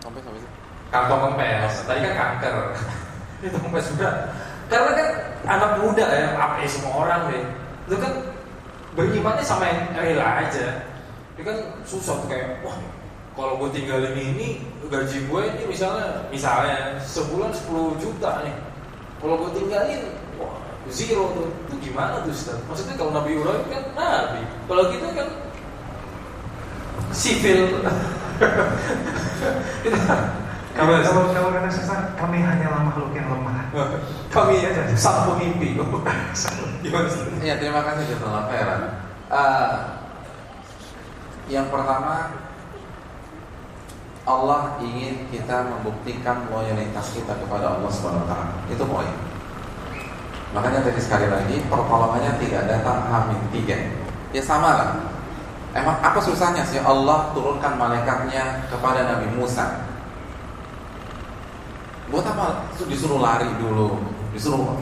Sampai sampai sih. kantong kempes tadi kan kanker itu kempes berat karena kan anak muda ya apa ya semua orang deh itu kan berimannya sama yang rela aja itu kan susah tuh kayak wah kalau gue tinggalin ini gaji gue ini misalnya misalnya sebulan 10 juta nih kalau gue tinggalin wah zero tuh itu gimana tuh Ustaz? maksudnya kalau Nabi Ibrahim kan Nabi kalau kita kan sipil kita Kalau kalau kalau kata sesat, kami hanyalah makhluk yang lemah. Kami aja sang pemimpi. Ya terima kasih Fera. Eh, yang pertama Allah ingin kita membuktikan loyalitas kita kepada Allah Subhanahu wa taala. Itu poin. Makanya tadi sekali lagi pertolongannya tidak datang amin tiga. Ya sama lah. Emang apa susahnya sih Allah turunkan malaikatnya kepada Nabi Musa? Buat apa disuruh lari dulu, disuruh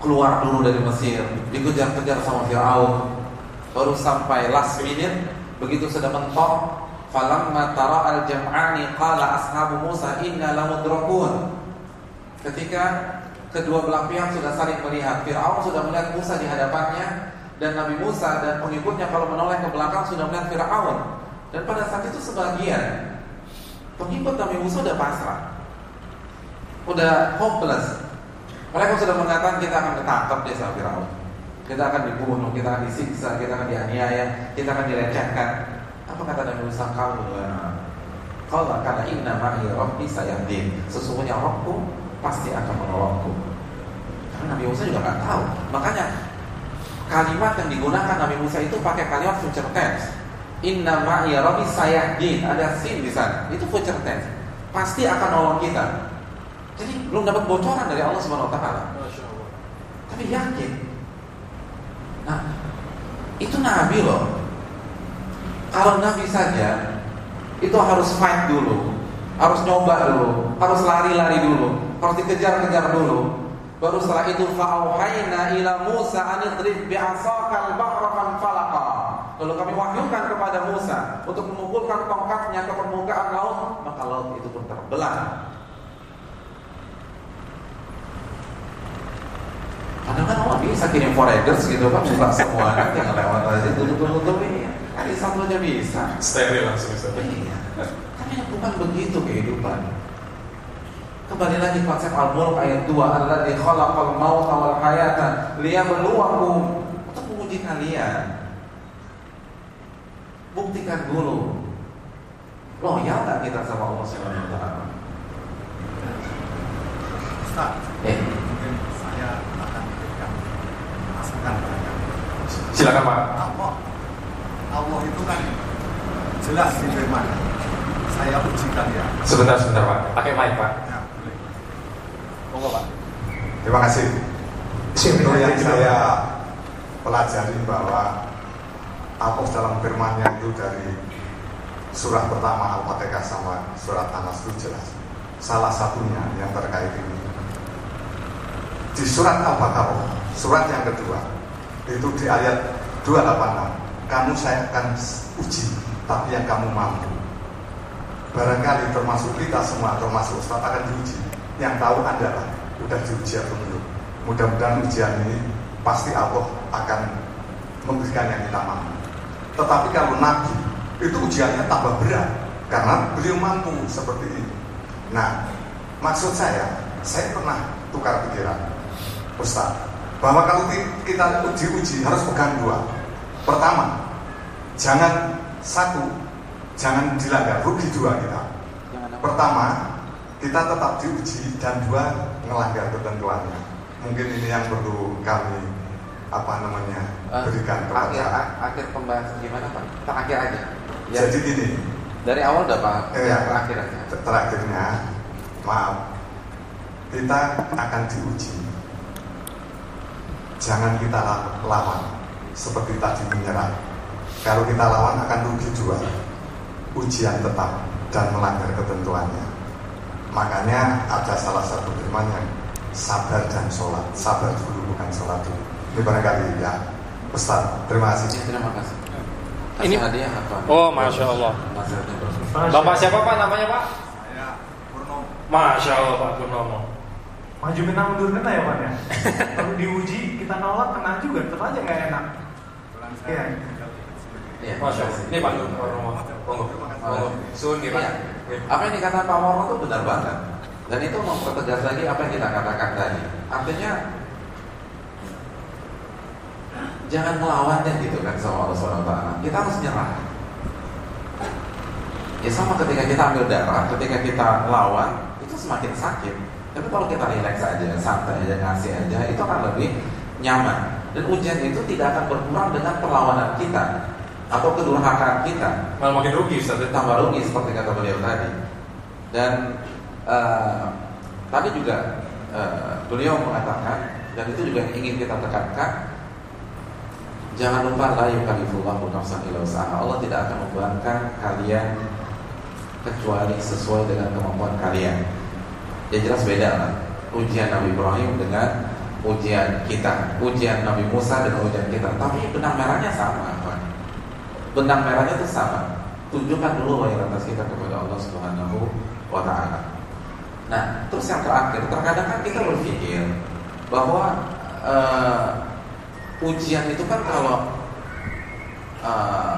keluar dulu dari Mesir, dikejar-kejar sama Firaun, baru sampai last minute begitu sudah mentok, falamma tara al jam'ani qala ashabu Musa inna lamudrakun. Ketika kedua belah pihak sudah saling melihat, Firaun sudah melihat Musa di hadapannya dan Nabi Musa dan pengikutnya kalau menoleh ke belakang sudah melihat Firaun. Dan pada saat itu sebagian pengikut Nabi Musa sudah pasrah udah hopeless. Mereka sudah mengatakan kita akan ditangkap dia sama Firaun. Kita akan dibunuh, kita akan disiksa, kita akan dianiaya, kita akan dilecehkan. Apa kata Nabi Musa kamu? Kalau kata inna ma'i rabbi sayahdin. Sesungguhnya Rabbku pasti akan menolongku. Karena Nabi Musa juga nggak tahu. Makanya kalimat yang digunakan Nabi Musa itu pakai kalimat future tense. Inna ma'i rabbi sayahdin. Ada sin di sana. Itu future tense. Pasti akan nolong kita. Jadi belum dapat bocoran dari Allah Subhanahu wa taala. Tapi yakin. Nah, itu nabi loh. Kalau nabi saja itu harus fight dulu, harus nyoba dulu, harus lari-lari dulu, harus dikejar-kejar dulu. Baru setelah itu fa'auhayna ila Musa an idrib bi'asakal bahra fanfalaqa. Lalu kami wahyukan kepada Musa untuk memukulkan tongkatnya ke permukaan laut, maka laut itu pun terbelah. Kadang kan Allah bisa kirim foreigners gitu kan buka semua tinggal lewat aja tutup-tutup ini. Kali satu aja bisa. Steril langsung Ustaz. Iya. Tapi bukan begitu kehidupan. Kembali lagi konsep Al-Mulk ayat 2 Alladzi khalaqal mauta wal hayata liyabluwakum untuk menguji kalian. Buktikan dulu loyal tak kita sama Allah Subhanahu wa taala. Ustaz, Eh, mungkin saya akan memberikan masukan barangkali. Silakan Pak. Allah, Allah itu kan jelas di firman. saya uji kalian. Sebentar, sebentar Pak. Pakai mic Pak. Ya, boleh. Monggo Pak. Terima kasih. Itu yang saya pelajari bahwa Allah dalam firman-Nya itu dari surah pertama Al-Fatihah sama surat Anas itu jelas. Salah satunya yang terkait ini. Di surat Al-Baqarah, surat yang kedua, itu di ayat 286, kamu saya akan uji, tapi yang kamu mampu. Barangkali termasuk kita semua, termasuk Ustaz akan diuji. Yang tahu adalah udah diuji atau belum. Mudah-mudahan ujian ini pasti Allah akan memberikan yang kita mampu. Tetapi kalau Nabi itu ujiannya tambah berat karena beliau mampu seperti ini. Nah, maksud saya, saya pernah tukar pikiran, Ustaz, bahwa kalau ki- kita uji-uji harus pegang dua. Pertama, jangan satu, jangan dilanggar, rugi dua kita. Pertama, kita tetap diuji dan dua melanggar ketentuannya. Mungkin ini yang perlu kami apa namanya Eh, berikan akhir, akhir pembahasan gimana Pak? Terakhir aja. Ya, Jadi gini, dari awal udah Pak. Eh, Ya, terakhir aja. ter- terakhirnya, maaf, kita akan diuji. Jangan kita la- lawan seperti tadi menyerah. Kalau kita lawan akan rugi dua. Ujian tetap dan melanggar ketentuannya. Makanya ada salah satu firman yang sabar dan sholat. Sabar dulu bukan sholat dulu. Ini barangkali ya. Ustaz, terima kasih. Ya, terima kasih. Ini- hadiah apa? Oh, Masya Allah. Bapak siapa Pak namanya Pak? Saya Purnomo. Masya Allah Pak Purnomo. Maju kena mundur kena ya Pak ya. Kalau diuji kita nolak kena juga, tetap aja nggak enak. Iya. saya tinggal di sini. Iya. Masya Allah. Ini Pak Purnomo. Monggo. Monggo. Sun gitu Pak. Iya. Apa yang dikatakan Pak Warno itu benar banget. Dan itu mempertegas lagi apa yang kita katakan tadi. Artinya jangan melawan deh gitu kan sama Allah Subhanahu wa taala. Kita harus nyerah. Ya sama ketika kita ambil darah, ketika kita lawan itu semakin sakit. Tapi kalau kita relax aja, santai aja, ngasih aja, itu akan lebih nyaman. Dan ujian itu tidak akan berkurang dengan perlawanan kita atau kedurhakaan kita Malah makin rugi Ustaz. tambah rugi seperti kata beliau tadi. Dan eh, tadi juga eh, beliau mengatakan dan itu juga ingin kita tekankan. Jangan lupa la yukallifullahu nafsan illa usaha. Allah tidak akan membebankan kalian kecuali sesuai dengan kemampuan kalian. Ya jelas beda lah. Ujian Nabi Ibrahim dengan ujian kita, ujian Nabi Musa dengan ujian kita. Tapi benang merahnya sama. Benang merahnya itu sama. Tunjukkan dulu loyalitas kita kepada Allah Subhanahu wa taala. Nah, terus yang terakhir, terkadang kan kita berpikir bahwa eh, ujian itu kan kalau eh,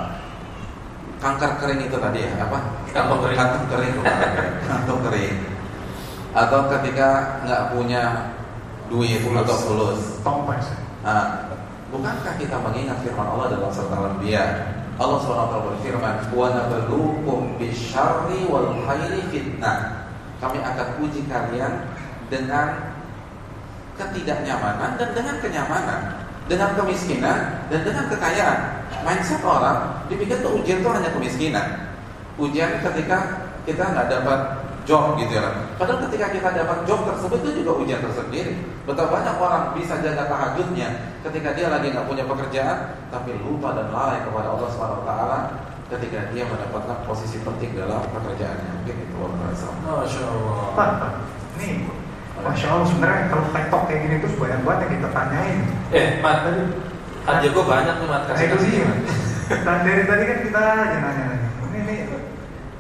kanker kering itu tadi ya apa? Kantong kering. Kantong kering, kantong kering. Atau ketika nggak punya duit Fulus. atau fulus. Tompes. Nah, bukankah kita mengingat firman Allah dalam surat Al-Anbiya? Allah SWT berfirman, "Wa nabluukum bisyarri wal khairi fitnah." Kami akan uji kalian dengan ketidaknyamanan dan dengan kenyamanan, dengan kemiskinan dan dengan kekayaan. Mindset orang dipikir tuh ujian itu hanya kemiskinan. Ujian ketika kita nggak dapat job gitu ya. Padahal ketika kita dapat job tersebut itu juga ujian tersendiri. Betapa banyak orang bisa jaga tahajudnya ketika dia lagi nggak punya pekerjaan, tapi lupa dan lalai kepada Allah Subhanahu Wa Taala ketika dia mendapatkan posisi penting dalam pekerjaannya. Mungkin itu Allah Masya Allah. Pak, nih, Masya Allah sebenarnya kalau tektok kayak gini terus banyak banget yang kita tanyain. Eh, Mat. Hadiah gue banyak tuh Mat. Nah, Kasih itu kasih. dia. Dan dari tadi kan kita aja nanya nanya. Ini nih,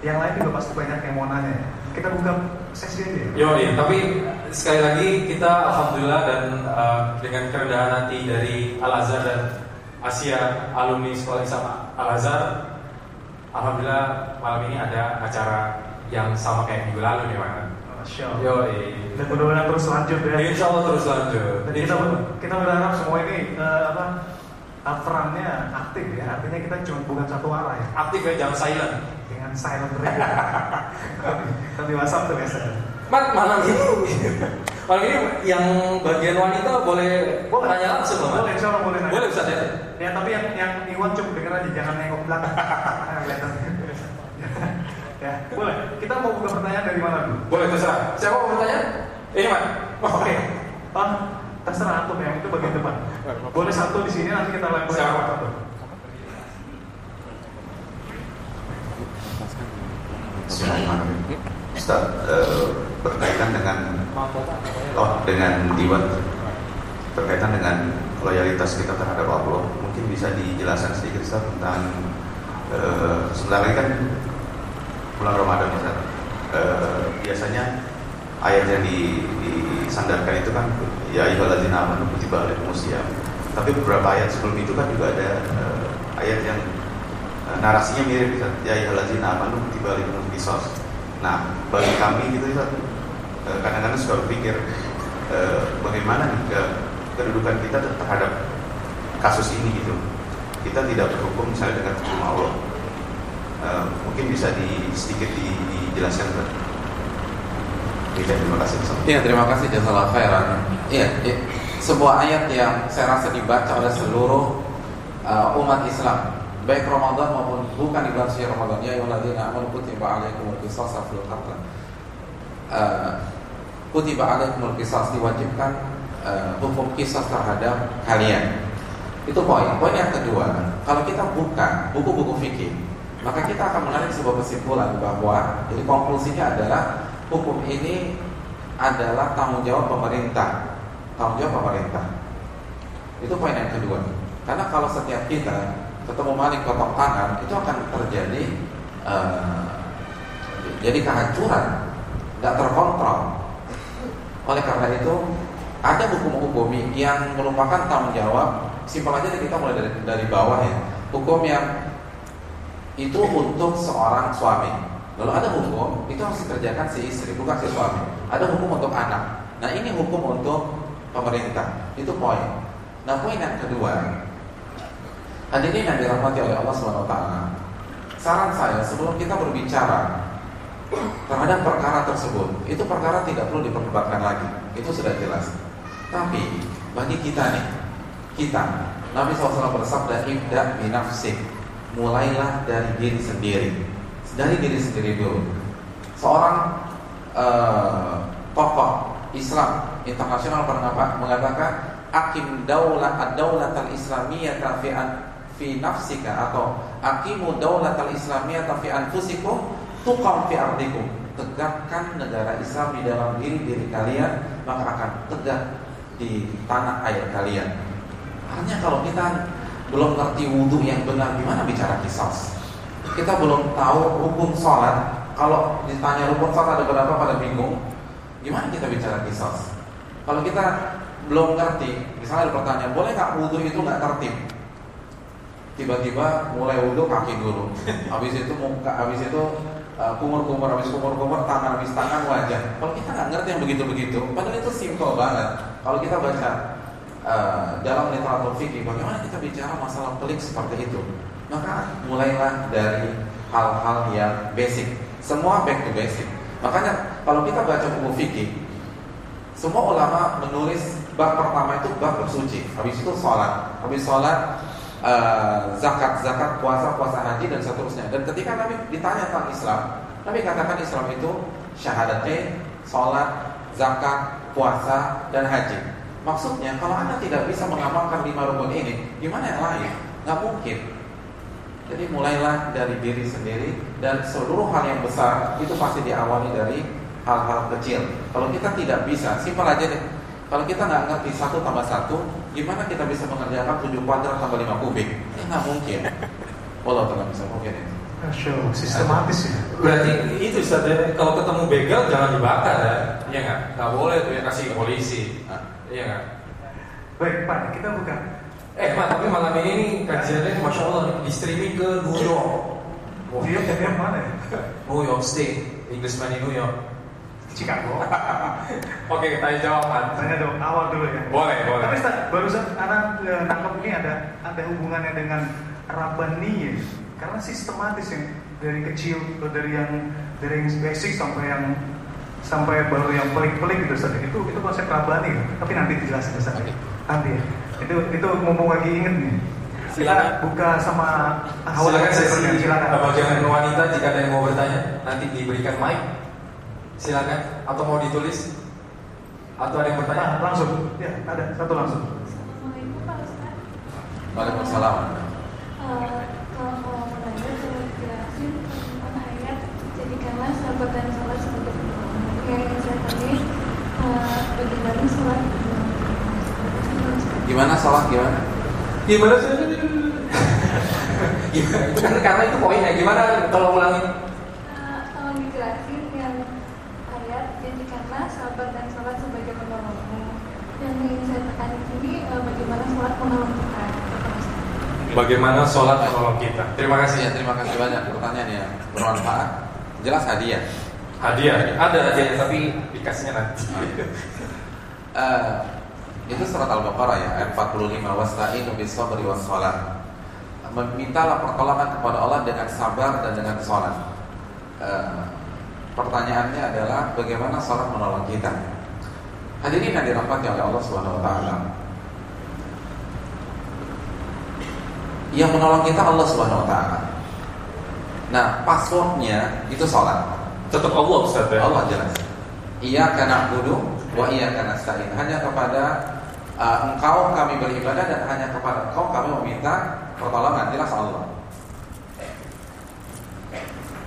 yang lain juga pasti banyak yang mau nanya. Kita buka sesi aja. ya. Yo, iya. tapi sekali lagi kita alhamdulillah dan uh, dengan kerendahan hati dari Al Azhar dan Asia alumni sekolah Islam Al Azhar, alhamdulillah malam ini ada acara yang sama kayak minggu lalu nih, Pak. Masya Allah. Yo, Dan mudah-mudahan terus lanjut ya. Insya Allah terus lanjut. Dan kita kita berharap semua ini eh, apa perannya aktif ya. Artinya kita cuma bukan satu arah ya. aktif ya, jangan silent. Silent rate. Tapi WhatsApp tuh biasa. Mat, malam ini malam ini yang bagian wanita boleh Boleh. tanya langsung. Boleh, insya Allah boleh nanya. Boleh Ustaz ya? Ya tapi yang yang Iwan cuma denger aja jangan nengok belakang. Ya, boleh. Kita mau buka pertanyaan dari mana dulu? Boleh terserah. Siapa mau bertanya? Ini Mat. Oke. Ah, terserah antum yang itu bagian depan. Boleh satu di sini nanti kita lempar Siapa? satu. Ustaz, eh, berkaitan dengan oh dengan diwan berkaitan dengan loyalitas kita terhadap Allah, mungkin bisa dijelaskan sedikit Ustaz tentang eh, sebentar lagi kan bulan Ramadan Ustaz. Eh, biasanya ayat yang di, disandarkan itu kan ya ayyuhalladzina amanu kutiba alaikumusiyam. Tapi beberapa ayat sebelum itu kan juga ada eh, ayat yang eh, narasinya mirip Ustaz. Ya ayyuhalladzina amanu kutiba alaikumus qisas. Nah, bagi kami gitu eh, kadang-kadang suka berpikir eh, bagaimana nih ke, kedudukan kita terhadap kasus ini gitu. Kita tidak berhukum misalnya dengan hukum Allah. Eh, mungkin bisa di, sedikit di- dijelaskan Ustaz. Oke, terima kasih. Iya, terima kasih jazakallah khairan. Iya, iya. sebuah ayat yang saya rasa dibaca oleh seluruh uh, umat Islam, baik Ramadan maupun bukan di bulan suci Ramadan. Ya ayyuhalladzina amanu kutiba alaikumul qisas fil qatl. Uh, kutiba alaikumul qisas diwajibkan uh, hukum kisah terhadap kalian. Itu poin. Poin yang kedua, kalau kita buka buku-buku fikih, maka kita akan menarik sebuah kesimpulan bahwa jadi konklusinya adalah hukum ini adalah tanggung jawab pemerintah. Tanggung jawab pemerintah. Itu poin yang kedua. Karena kalau setiap kita ketemu maling potong tangan, itu akan terjadi eh, jadi kehancuran, nggak terkontrol. Oleh karena itu, ada hukum-hukum yang merupakan tanggung jawab. Simpel aja kita mulai dari, dari bawah ya. Hukum yang itu untuk seorang suami. Lalu ada hukum itu harus dikerjakan si istri, bukan si suami. Ada hukum untuk anak. Nah ini hukum untuk pemerintah. Itu poin. Nah poin yang kedua, hadirin yang dirahmati oleh Allah Taala. Saran saya sebelum kita berbicara terhadap perkara tersebut, itu perkara tidak perlu diperdebatkan lagi. Itu sudah jelas. Tapi bagi kita nih, kita Nabi SAW bersabda ibda binafsik mulailah dari diri sendiri dari diri sendiri dulu seorang eh, tokoh Islam internasional pernah mengatakan akim daulah ad-daulat al-islamiyah fi an- fi nafsika atau akimu daulat al-islamiyah fi anfusikum tuqam fi ardikum. Tegakkan negara Islam di dalam diri diri kalian maka akan tegak di tanah air kalian. Hanya kalau kita belum ngerti wudhu yang benar gimana bicara kisos kita belum tahu hukum sholat. Kalau ditanya rukun sholat ada berapa pada bingung gimana kita bicara kisos kalau kita belum ngerti misalnya ada pertanyaan boleh nggak wudhu itu nggak tertib tiba-tiba mulai wudhu kaki dulu habis itu muka habis itu uh, kumur-kumur habis kumur-kumur tangan habis tangan wajah. Kalau kita nggak ngerti yang begitu-begitu. Padahal itu simple banget. Kalau kita baca uh, dalam literatur fikih bagaimana kita bicara masalah pelik seperti itu? Maka mulailah dari hal-hal yang basic. Semua back to basic. Makanya kalau kita baca buku fikih semua ulama menulis bab pertama itu bab bersuci habis itu sholat. Habis sholat uh, zakat zakat puasa puasa haji dan seterusnya dan ketika Nabi ditanya tentang Islam Nabi katakan Islam itu syahadatain sholat zakat puasa dan haji Maksudnya kalau anda tidak bisa mengamalkan lima rukun ini, gimana yang lain? Nggak mungkin. Jadi mulailah dari diri sendiri dan seluruh hal yang besar itu pasti diawali dari hal-hal kecil. Kalau kita tidak bisa, simpel aja deh. Kalau kita nggak ngerti satu tambah satu, gimana kita bisa mengerjakan tujuh kuadrat tambah lima kubik? Ya nggak mungkin. Walau telah bisa mungkin. Masya Allah, sistematis ya. Berarti itu Ustaz, ya, kalau ketemu begal jangan dibakar ya. Iya nggak? Nggak boleh tuh ya kasih ke polisi. Nah, Iya nggak? Baik Pak, kita buka. Eh Pak, tapi malam ini nih kajiannya Masya Allah di streaming ke New York. Jadi yang mana ya? New York State, Englishman di New York. Chicago. Oke, kita jawab Pak. Tanya dong awal dulu ya. Boleh, boleh. Tapi Ustaz, barusan anak eh, nangkep ini ada ada hubungannya dengan rabaniyah karena sistematis yang dari kecil atau dari yang dari yang basic sampai yang sampai baru yang pelik-pelik gitu Ustaz. Itu itu konsep rabani. ya? Tapi nanti dijelasin Ustaz. Nanti ya. Itu itu mumpung lagi inget nih. Silakan. buka sama Silakan sesi silakan. bagian wanita jika ada yang mau bertanya nanti diberikan mic. Silakan atau mau ditulis atau ada yang bertanya? Nah, langsung. Ya, ada satu langsung. Assalamualaikum Pak Ustaz. Waalaikumsalam. Eh, kalau mau menanya saya jelasin tentang ayat jadikanlah sahabat dan sholat sebagai penolong. Yang saya tanya eh, bagaimana sholat Gimana sholat gimana? Gimana sih? Gimana? Itu karena itu poinnya. Gimana kalau ulangin? Eh, Tolong dijelasin yang ayat jadikanlah sahabat dan sholat sebagai penolongmu. Yang ingin saya tekan di sini eh, bagaimana sholat menolong kita. Bagaimana sholat menolong kita? Terima kasih. Ya, terima kasih banyak pertanyaan yang bermanfaat. Jelas hadiah. Hadiah ada hadiahnya tapi dikasihnya nanti. Eh, itu surat Al-Baqarah ya, ayat 45 wasta'inu bis sabri was shalah. Memintalah pertolongan kepada Allah dengan sabar dan dengan sholat. Eh, pertanyaannya adalah bagaimana sholat menolong kita? Hadirin yang dirahmati oleh Allah Subhanahu wa taala. Yang menolong kita Allah Subhanahu wa taala. Nah, passwordnya itu sholat. Tetap Allah Ustaz ya. Allah jelas. Iya karena na'budu wa iya karena nasta'in. Hanya kepada uh, engkau kami beribadah dan hanya kepada engkau kami meminta pertolongan. Jelas Allah.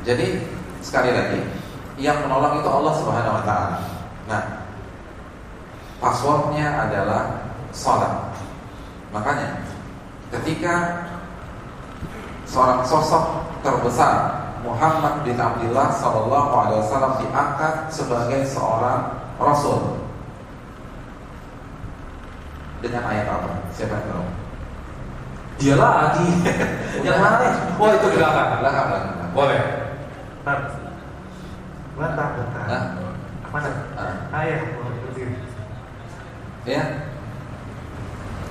Jadi sekali lagi yang menolong itu Allah Subhanahu wa taala. Nah, passwordnya adalah sholat. Makanya ketika seorang sosok terbesar Muhammad bin Abdullah Sallallahu Alaihi Wasallam diangkat sebagai seorang Rasul dengan ayat apa? Siapa yang tahu? Dia lagi. yang lain. Oh itu di belakang. Belakang, belakang. Boleh. Bentar. Bentar, bentar. Hah? Mana? Ah. Berdiri. Ya,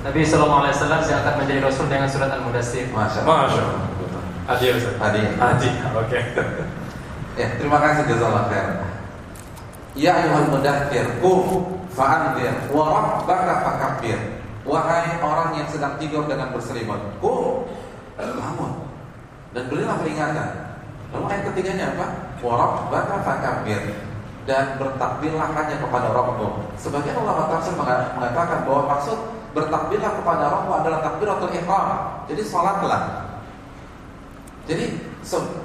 Nabi Sallallahu Alaihi Wasallam diangkat menjadi Rasul dengan surat Al-Mudassir. masya Masya Allah. Allah. Betul. Hadiah Ustaz. Hadiah. Hadiah. Oke. Ya, terima kasih jazakallah khair. Ya ayuhal mudaththir, qum fa'anzir wa rabbaka fakabbir. Wahai orang yang sedang tidur dengan berselimut, qum bangun dan berilah peringatan. Lalu ayat ketiganya apa? Wa rabbaka fakabbir dan bertakbirlah hanya kepada Rabbmu. Sebagian ulama tafsir mengatakan bahwa maksud bertakbirlah kepada Rabbmu adalah takbiratul ihram. Jadi salatlah. Jadi se-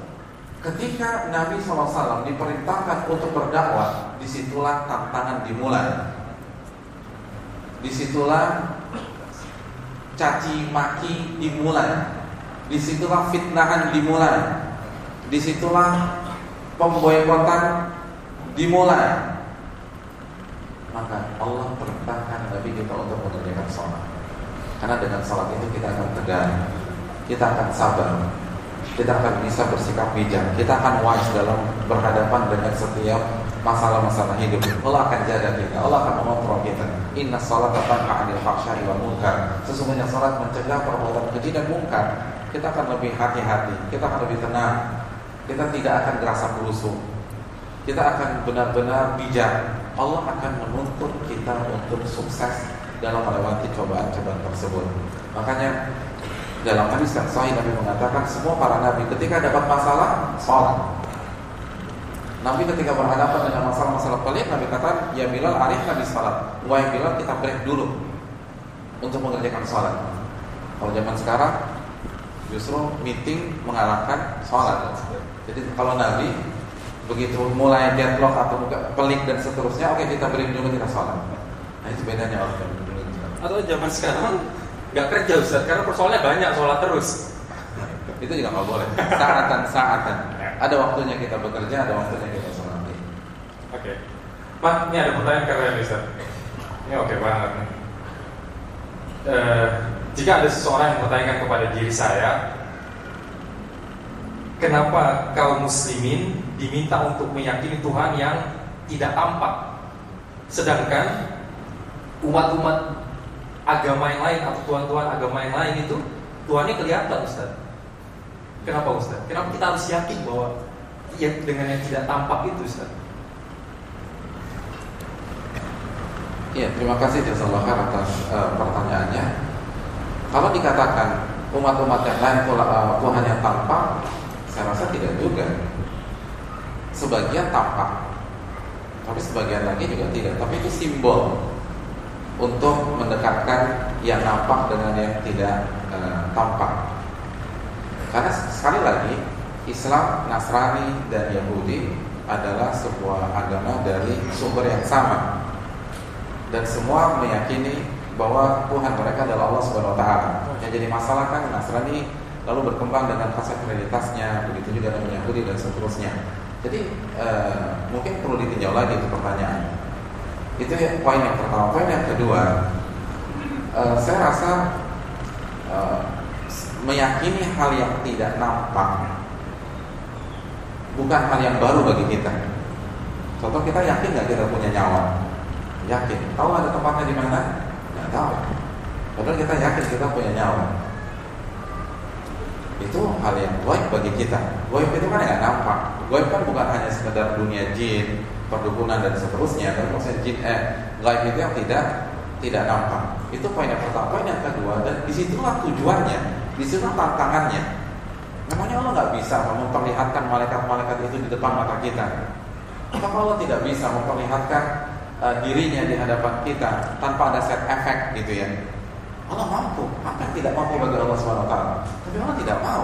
ketika Nabi SAW diperintahkan untuk berdakwah, di situlah tantangan dimulai. Di situlah caci maki dimulai. Di situlah fitnahan dimulai. Di situlah pemboikotan dimulai. Maka Allah perintahkan Nabi kita untuk sholat. Karena dengan sholat itu kita akan tegar, kita akan sabar, kita akan bisa bersikap bijak, kita akan wise dalam berhadapan dengan setiap masalah-masalah hidup. Allah akan jaga kita, Allah akan mengontrol kita. Inna sholat tanha 'anil fahsya'i wal munkar. Sesungguhnya sholat mencegah perbuatan keji dan mungkar. Kita akan lebih hati-hati, kita akan lebih tenang. Kita tidak akan gerasa gerusu. Kita akan benar-benar bijak. Allah akan menuntut kita untuk sukses dalam melewati cobaan-cobaan tersebut. Makanya dalam hadis yang sahih Nabi mengatakan semua para nabi ketika dapat masalah sholat. Nabi ketika berhadapan dengan masalah-masalah pelik Nabi kata ya Bilal arif nabi sholat. Wahai Bilal kita break dulu untuk mengerjakan sholat. Kalau zaman sekarang justru meeting mengalahkan sholat. Jadi kalau Nabi begitu mulai deadlock atau pelik dan seterusnya, oke kita break dulu kita sholat. Nah itu bedanya dulu. Atau zaman sekarang nggak kerja Ustaz karena persoalannya banyak sholat terus. Itu juga nggak boleh. Saatan, saatan. Ada waktunya kita bekerja, ada waktunya kita sholat. Oke. Pak, ini ada pertanyaan keren Ustaz. Ini oke banget nih. Eh, jika ada seseorang yang bertanyakan kepada diri saya, kenapa kaum muslimin diminta untuk meyakini Tuhan yang tidak tampak, sedangkan umat-umat agama yang lain atau tuhan-tuhan agama yang lain itu Tuhannya kelihatan Ustaz. Kenapa Ustaz? Kenapa kita harus yakin bahwa ya dengan yang tidak tampak itu Ustaz? Iya, terima kasih Jazakallah khair atas uh, pertanyaannya. Kalau dikatakan umat-umat yang lain uh, Tuhan yang tampak? Saya rasa tidak juga. Sebagian tampak, tapi sebagian lagi juga tidak. Tapi itu simbol untuk mendekatkan yang nampak dengan yang tidak uh, tampak. Karena sekali lagi Islam, Nasrani, dan Yahudi adalah sebuah agama dari sumber yang sama dan semua meyakini bahwa Tuhan mereka adalah Allah Subhanahu taala. Yang jadi masalah kan Nasrani lalu berkembang dengan fasilitasnya, begitu juga dengan Yahudi dan seterusnya. Jadi uh, mungkin perlu ditinjau lagi itu pertanyaan. Itu ya, poin yang pertama. Poin yang kedua, uh, saya rasa uh, meyakini hal yang tidak nampak bukan hal yang baru bagi kita. Contoh kita yakin nggak kita punya nyawa? Yakin. Tahu ada tempatnya di mana? Nggak tahu. Padahal kita yakin kita punya nyawa. Itu hal yang baik bagi kita. Goib itu kan nggak nampak. Goib kan bukan hanya sekedar dunia jin, perdukunan dan seterusnya. Tapi maksudnya jin, eh, gaib itu yang tidak tidak nampak. Itu poin yang pertama. Poin yang kedua dan di situlah tujuannya, di situlah tantangannya. Namanya Allah nggak bisa memperlihatkan malaikat-malaikat itu di depan mata kita. Apakah Allah tidak bisa memperlihatkan uh, dirinya di hadapan kita tanpa ada set efek gitu ya? Allah mampu. Apa yang tidak mampu bagi Allah swt? Tapi Allah tidak mau.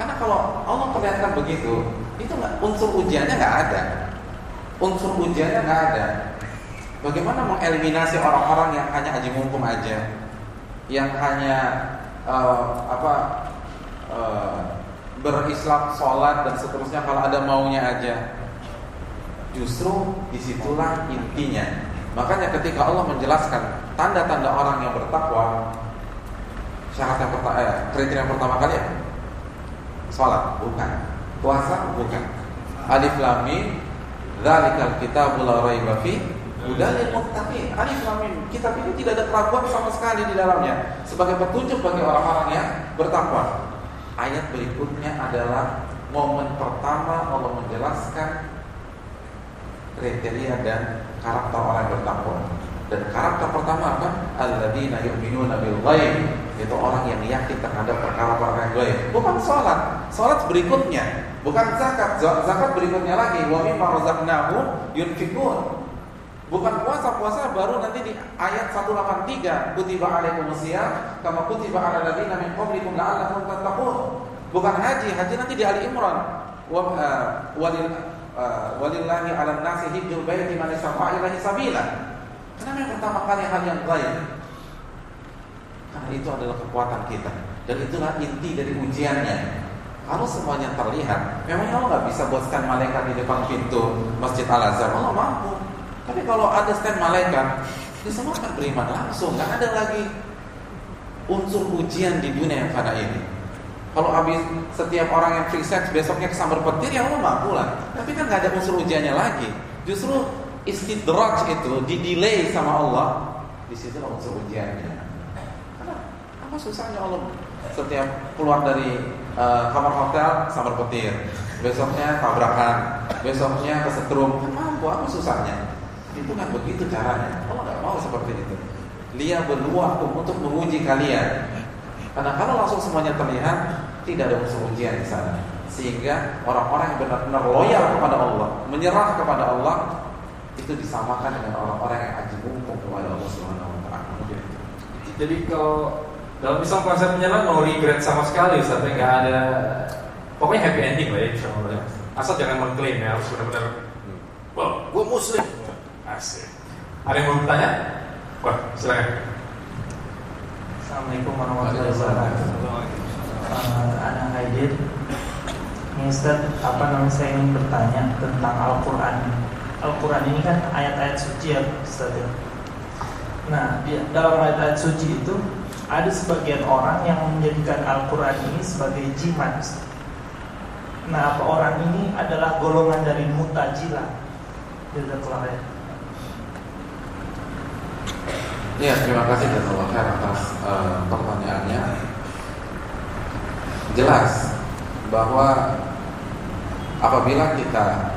Karena kalau Allah perlihatkan begitu, itu unsur ujiannya nggak ada. Unsur ujiannya nggak ada. Bagaimana mengeliminasi orang-orang yang hanya aji mumpung aja, yang hanya uh, apa uh, berislam, sholat dan seterusnya kalau ada maunya aja. Justru di situlah intinya. Makanya ketika Allah menjelaskan tanda-tanda orang yang bertakwa, syarat yang pertama, eh, kriteria yang pertama kali ya, sholat bukan, puasa bukan, alif lam mim, dzalikal kitabul la raiba fi Udalil muttaqin. Alif lam mim. Kitab ini tidak ada keraguan sama sekali di dalamnya sebagai petunjuk bagi orang-orang yang bertakwa. Ayat berikutnya adalah momen pertama Allah menjelaskan kriteria dan karakter orang yang bertakwa. Dan karakter pertama apa? Alladzina yu'minuna bil ghaib. Itu orang yang yakin terhadap perkara-perkara gaib. Bukan sholat. Sholat berikutnya. Bukan zakat. Zakat berikutnya lagi. Wa mimma yunfikun. Bukan puasa, puasa baru nanti di ayat 183 Kutiba alaikum siyam Kama kutiba ala ladina min qablikum la'allakum tattaqun Bukan haji, haji nanti di Ali Imran Wa, uh, walil, uh, Walillahi ala nasi hijjul bayti man istata'a ilahi sabila Kenapa yang pertama kali hal yang lain? Karena itu adalah kekuatan kita Dan itulah inti dari ujiannya Kalau semuanya terlihat Memangnya Allah nggak bisa buatkan malaikat di depan pintu Masjid Al-Azhar Allah mampu tapi kalau ada stand malaikat, itu semua akan beriman langsung, nggak ada lagi unsur ujian di dunia yang pada ini. Kalau habis setiap orang yang free sex besoknya kesambar petir ya Allah mampu lah. Tapi kan nggak ada unsur ujiannya lagi. Justru istidraj itu di delay sama Allah. Di situ unsur ujiannya. Karena apa susahnya Allah setiap keluar dari uh, kamar hotel sambar petir, besoknya tabrakan, besoknya kesetrum, mampu apa susahnya? Itu kan begitu caranya. Allah nggak mau seperti itu. Lia berluakum untuk menguji kalian. Karena kalau langsung semuanya terlihat, tidak ada unsur ujian di sana. Sehingga orang-orang yang benar-benar loyal kepada Allah, menyerah kepada Allah, itu disamakan dengan orang-orang yang aji mumpung kepada Allah Subhanahu wa taala. Jadi kalau dalam Islam konsep menyerah no regret sama sekali Ustaz, nggak ada pokoknya happy ending lah ya insya Allah. Asal jangan mengklaim ya harus benar-benar Wah, gue muslim Asik. Ada yang mau bertanya? Wah, silakan. Assalamualaikum warahmatullahi wabarakatuh. Uh, Anak Haidit, ini Ustaz, apa namanya saya ingin bertanya tentang Al-Quran. Al-Quran ini kan ayat-ayat suci ya Ustaz ya. Nah, di dalam ayat-ayat suci itu ada sebagian orang yang menjadikan Al-Quran ini sebagai jimat. Nah, apa orang ini adalah golongan dari mutajilah. Jazakallah. Ya, terima kasih Jazakallah khair atas uh, pertanyaannya. Jelas bahwa apabila kita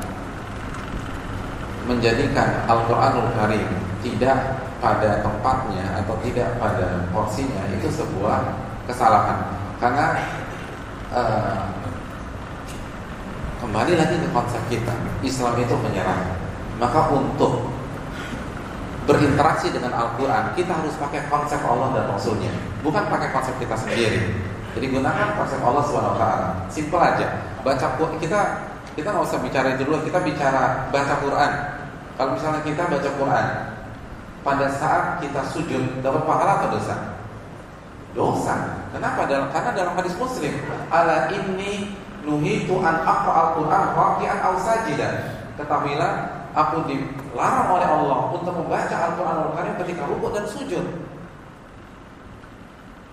menjadikan Al-Qur'anul Karim tidak pada tempatnya atau tidak pada porsinya itu sebuah kesalahan. Karena eh, kembali lagi ke konsep kita, Islam itu menyerah. Maka untuk berinteraksi dengan Al-Quran, kita harus pakai konsep Allah dan Rasulnya, bukan pakai konsep kita sendiri. Jadi gunakan konsep Allah swt. Simpel aja. Baca kita kita nggak usah bicara dulu. Kita bicara baca Quran. Kalau misalnya kita baca Quran, pada saat kita sujud dapat pahala atau dosa? Dosa. Kenapa? Karena dalam hadis Muslim, ala ini nuhitu an aqra al-Quran raki'an aw sajidan. Ketahuilah aku dilarang oleh Allah untuk membaca Al-Quran Al-Karim ketika rukuk dan sujud.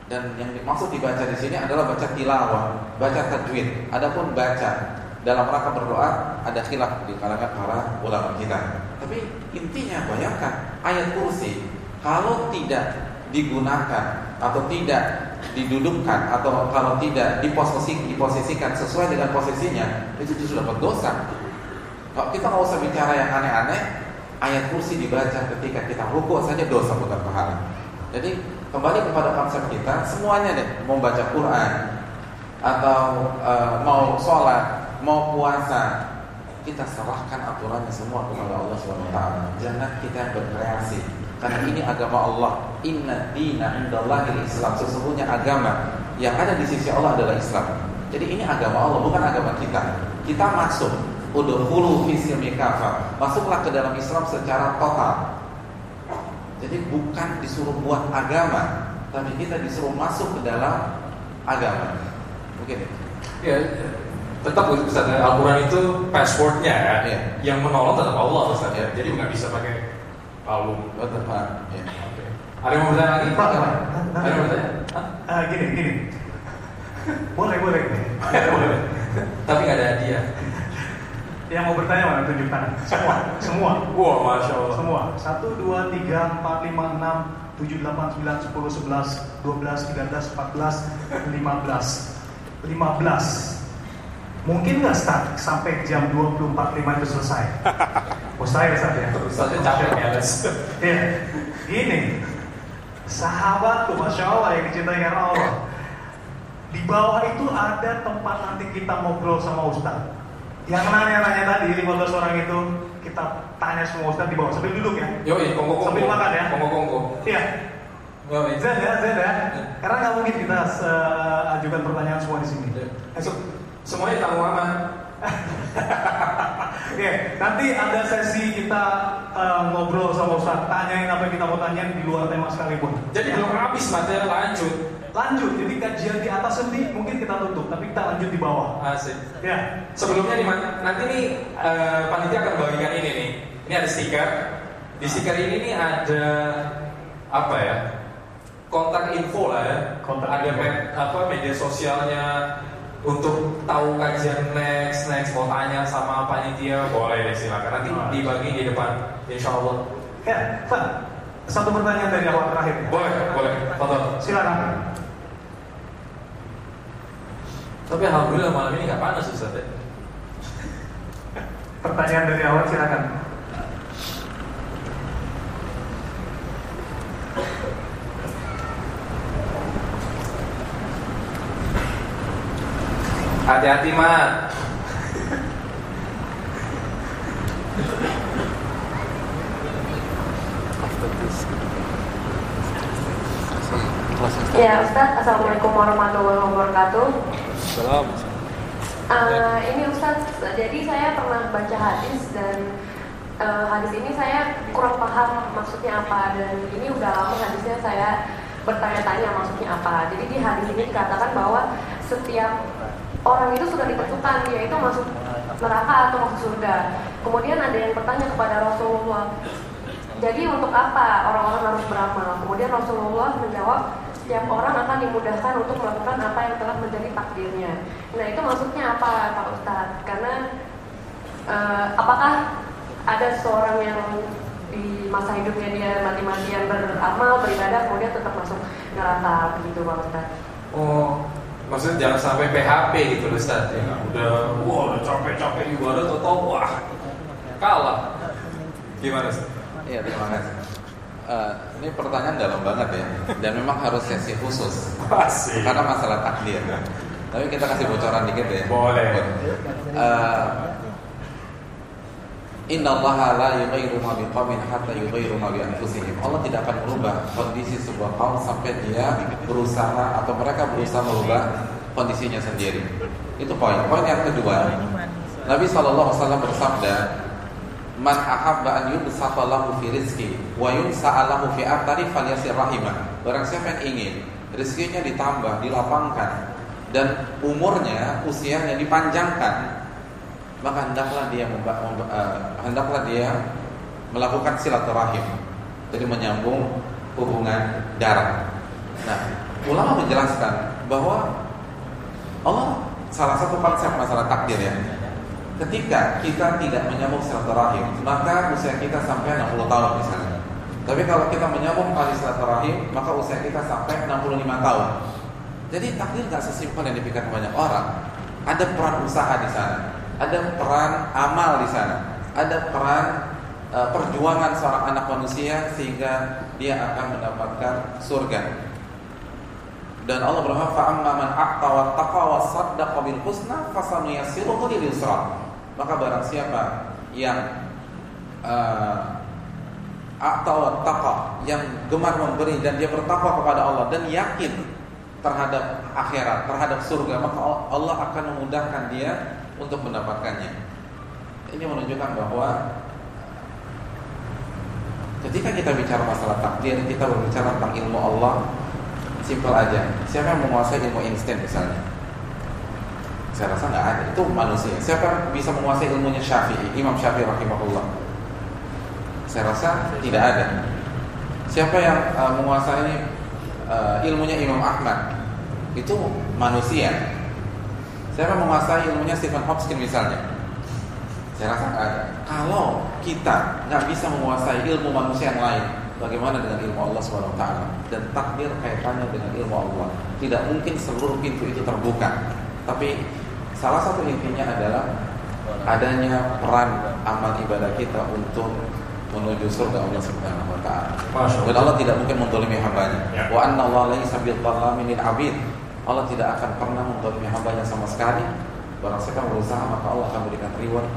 Dan yang dimaksud dibaca di sini adalah baca tilawah, baca tajwid. Adapun baca dalam rangka berdoa ada khilaf di kalangan para ulama kita. Tapi intinya bayangkan ayat kursi kalau tidak digunakan atau tidak didudukkan atau kalau tidak diposisi, diposisikan sesuai dengan posisinya itu justru dapat dosa. Kalau kita nggak usah bicara yang aneh-aneh, ayat kursi dibaca ketika kita rukuk saja dosa bukan pahala. Jadi kembali kepada konsep kita semuanya deh mau baca Quran atau e, mau sholat mau puasa kita serahkan aturannya semua kepada Allah SWT jangan kita berkreasi. Karena ini agama Allah. Inna dina indallahi islam sesungguhnya agama yang ada di sisi Allah adalah Islam. Jadi ini agama Allah bukan agama kita. Kita masuk. Udhulu fi silmi masuklah ke dalam Islam secara total. Jadi bukan disuruh buat agama, tapi kita disuruh masuk ke dalam agama. Mungkin ya. Tetap Ustaz, Al-Quran itu passwordnya ya, ya. yang menolong tetap Allah Ustaz ya. Jadi nggak bisa pakai palung. Betul Pak. Ya. Okay. Ada yang mau bertanya lagi? Pak. Ada yang mau bertanya? Uh, gini, gini. boleh, boleh. boleh. Tapi nggak ada hadiah. Yang mau bertanya mana tunjuk tangan? Semua, semua. Wah, masya Allah. Semua. Satu, dua, tiga, empat, lima, enam, tujuh, delapan, sembilan, sepuluh, sebelas, dua belas, tiga belas, empat belas, lima belas, lima belas. Mungkin nggak start sampai jam dua puluh empat lima itu selesai. Saja. ya. Saja capek ya, Iya. Gini, sahabatku, masya Allah yang dicintai karena Allah. Di bawah itu ada tempat nanti kita ngobrol sama Ustaz yang nanya-nanya tadi 15 orang itu kita tanya semua Ustaz di bawah sambil duduk ya. Yo, iya, kongko kongko. Sambil makan ya. Kongko kongko. Iya. Zen ya, Zen ya. Karena nggak mungkin kita ajukan pertanyaan semua di sini. So, semuanya tamu aman. Oke, nanti ada sesi kita uh, ngobrol sama Ustaz, tanyain apa yang kita mau tanyain di luar tema sekalipun. Jadi belum habis materi lanjut. Lanjut, jadi kajian di atas nanti mungkin kita tutup, tapi kita lanjut di bawah. Asik. Ya. Sebelumnya di nanti nih uh, panitia akan bagikan ini nih. Ini ada stiker. Di stiker ini nih ada apa ya? Kontak info lah ya. Kontak ada info. Me, apa media sosialnya untuk tahu kajian next next mau tanya sama panitia boleh silakan nanti dibagi di depan insya Allah Ya, Pak. Satu pertanyaan dari awal terakhir. boleh boleh Tonton. Silakan. tapi alhamdulillah malam ini nggak panas Ustaz ya Pertanyaan dari awal silakan. Hati-hati mat Ya Ustaz, Assalamualaikum warahmatullahi wabarakatuh. Salam. Uh, Ini Ustaz, jadi saya pernah baca hadis dan uh, hadis ini saya kurang paham maksudnya apa Dan ini udah lama hadisnya saya bertanya-tanya maksudnya apa. Jadi di hadis ini dikatakan bahwa setiap orang itu sudah ditentukan yaitu masuk neraka atau masuk surga Kemudian ada yang bertanya kepada Rasulullah jadi untuk apa orang-orang harus beramal? Kemudian Rasulullah menjawab, setiap orang akan dimudahkan untuk melakukan apa yang telah menjadi takdirnya. Nah itu maksudnya apa Pak Ustadz? Karena eh, apakah ada seorang yang di masa hidupnya dia mati-matian beramal, beribadah, kemudian tetap masuk neraka begitu Pak Ustadz? Oh, maksudnya jangan sampai PHP gitu loh Ustaz ya. Udah, wah udah capek-capek ibadah atau wah kalah. Gimana Ustaz? Iya terima kasih. Eh, ini pertanyaan dalam banget ya, dan memang harus sesi khusus Asik. karena masalah takdir. Tapi kita kasih bocoran dikit ya. Boleh. Eh, Inna Allah la yughayyiru ma biqaumin hatta yughayyiru ma bi anfusihim. Allah tidak akan merubah kondisi sebuah kaum sampai dia berusaha atau mereka berusaha merubah kondisinya sendiri. Itu poin. Poin yang kedua, Nabi SAW bersabda, Man ahabba an yubsata lahu fi rizki wa yunsa'a lahu fi athari falyasir rahimah. Barang siapa yang ingin rezekinya ditambah, dilapangkan dan umurnya, usianya dipanjangkan, maka hendaklah dia eh, hendaklah dia melakukan silaturahim. Jadi menyambung hubungan darah. Nah, ulama menjelaskan bahwa Allah salah satu konsep masalah takdir ya. Ketika kita tidak menyambung silaturahim, maka usia kita sampai 60 tahun misalnya. Tapi kalau kita menyambung tali silaturahim, maka usia kita sampai 65 tahun. Jadi takdir gak sesimpel yang dipikirkan banyak orang. Ada peran usaha di sana, ada peran amal di sana, ada peran e, perjuangan seorang anak manusia sehingga dia akan mendapatkan surga. Dan Allah berfirman, "Fa'amma man a'ta wa wa saddaqa bil husna fasanuyassiruhu lil yusra." Maka barang siapa yang uh, a'ta wa taqa, yang gemar memberi dan dia bertakwa kepada Allah dan yakin terhadap akhirat, terhadap surga, maka Allah akan memudahkan dia untuk mendapatkannya. Ini menunjukkan bahwa ketika kita bicara masalah takdir, kita berbicara tentang ilmu Allah, simpel aja. Siapa yang menguasai ilmu instan misalnya? Saya rasa nggak ada. Itu manusia. Siapa yang bisa menguasai ilmunya Syafi'i, Imam Syafi'i rahimahullah? Saya rasa tidak ada. Siapa yang uh, menguasai uh, ilmunya Imam Ahmad? Itu manusia. Siapa yang menguasai ilmunya Stephen Hawking misalnya? Saya rasa nggak ada. Kalau kita nggak bisa menguasai ilmu manusia yang lain, bagaimana dengan ilmu Allah Subhanahu wa taala? Dan takdir kaitannya dengan ilmu Allah. Tidak mungkin seluruh pintu itu terbuka. Tapi salah satu intinya adalah adanya peran amal ibadah kita untuk menuju surga Allah Subhanahu wa taala. Dan Allah tidak mungkin mendolimi hambanya. Wa anna Allah laisa bil abid. Allah tidak akan pernah mendolimi hambanya sama sekali. Barang siapa yang berusaha maka Allah akan memberikan reward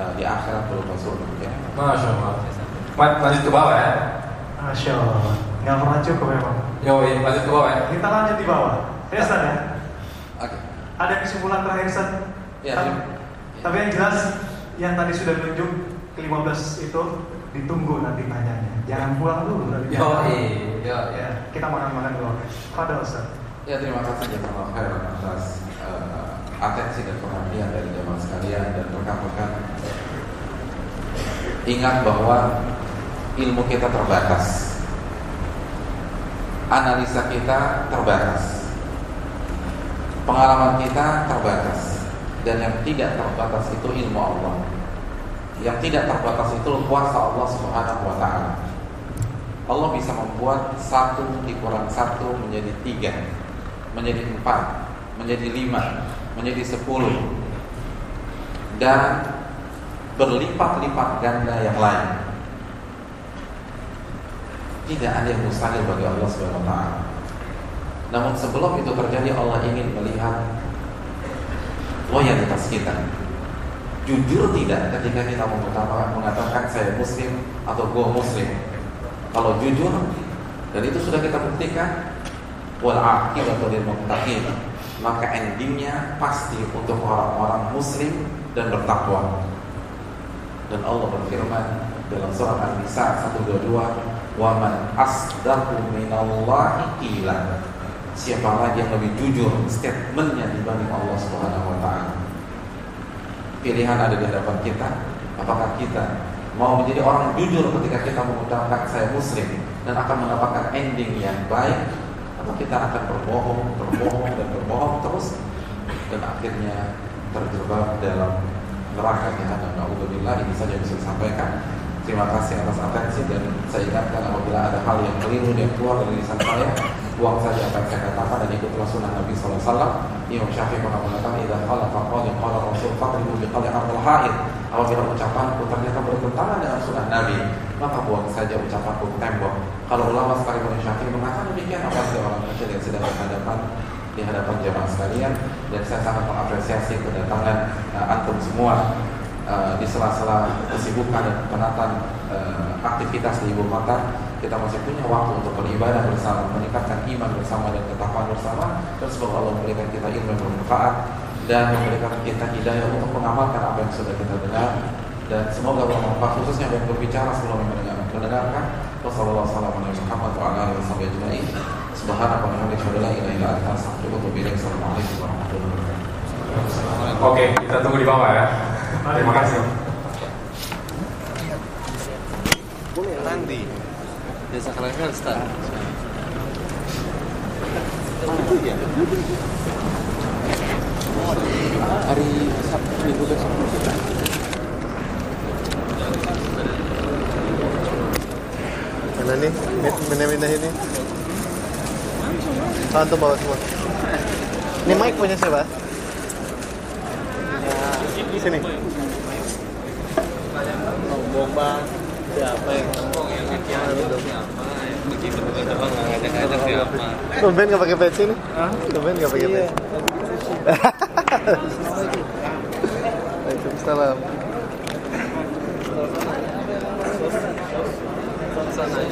uh, di akhirat berupa surga. Ya. Masya Allah. Lanjut ke bawah ya. Masya Allah. Nggak pernah cukup memang. Yo, lanjut ke bawah ya. Kita lanjut di bawah. Ya, Ustaz ya. Oke. Ada kesimpulan terakhir Ustaz? Ya, tapi, ya. tapi yang jelas yang tadi sudah menunjuk ke-15 itu ditunggu nanti tanyanya. Jangan pulang dulu dari Yo, iya. Ya, kita makan-makan dulu. Pada Ustaz. Ya terima kasih jazakallahu khairan atas uh, atensi dan perhatian dari jamaah sekalian dan rekan-rekan. Ingat bahwa ilmu kita terbatas, analisa kita terbatas, pengalaman kita terbatas, dan yang tidak terbatas itu ilmu Allah. Yang tidak terbatas itu kuasa Allah Subhanahu wa taala. Allah bisa membuat satu dikurang satu menjadi tiga, menjadi empat, menjadi lima, menjadi sepuluh, dan berlipat-lipat ganda yang lain. Tidak ada yang mustahil bagi Allah Subhanahu wa taala. Namun sebelum itu terjadi Allah ingin melihat loyalitas kita. Jujur tidak ketika kita mengatakan saya muslim atau gue muslim. Kalau jujur dan itu sudah kita buktikan wal lil muttaqin maka endingnya pasti untuk orang-orang muslim dan bertakwa. Dan Allah berfirman dalam surat An-Nisa 122, "Wa man asdaqu minallahi qila." Siapa lagi yang lebih jujur statementnya dibanding Allah Subhanahu wa taala? Pilihan ada di hadapan kita. Apakah kita mau menjadi orang jujur ketika kita mengutarakan saya muslim dan akan mendapatkan ending yang baik kita akan berbohong, berbohong dan berbohong terus dan akhirnya terjebak dalam neraka jahanam. Nauzubillah ini saja bisa disampaikan. Terima kasih atas atensi dan saya ingatkan apabila ada hal yang keliru yang keluar dari lisan saya, buang saja apa yang saya katakan dan ikutlah sunnah Nabi SAW. Imam Syafi'i pernah mengatakan, "Idza qala faqala qala Rasul faqribu bi qali ardil haid." Apabila ucapanku ternyata bertentangan dengan sunnah Nabi, maka buang saja ucapan hukum tembok. Kalau ulama sekalipun yang syafi'i mengatakan demikian, apa sih orang kecil yang sedang berhadapan di hadapan jamaah sekalian dan saya sangat mengapresiasi kedatangan uh, antum semua uh, di sela-sela kesibukan dan penatan uh, aktivitas di ibu kota. Kita masih punya waktu untuk beribadah bersama, meningkatkan iman bersama dan ketakwaan bersama. Dan semoga Allah memberikan kita ilmu yang bermanfaat dan memberikan kita hidayah untuk mengamalkan apa yang sudah kita dengar. Dan semoga bermanfaat khususnya yang berbicara sebelum mendengar mendengarkan wassalamualaikum warahmatullahi wabarakatuh Subhanallah anta astaghfiruka. Assalamualaikum warahmatullahi. Oke, kita tunggu di bawah ya. Terima kasih. Kalian Ustaz. Itu ya. Hari Sabtu minggu besok. Nih? Mana-mana ini? Antum bawa semua. Ini mic punya siapa? Sini. Ngomong bang. Siapa yang ngomong yang ngajak siapa? Begitu begitu bang ngajak-ngajak siapa? Tumben nggak pakai peci nih? Tumben nggak pakai Iya. peci? Waalaikumsalam. さない。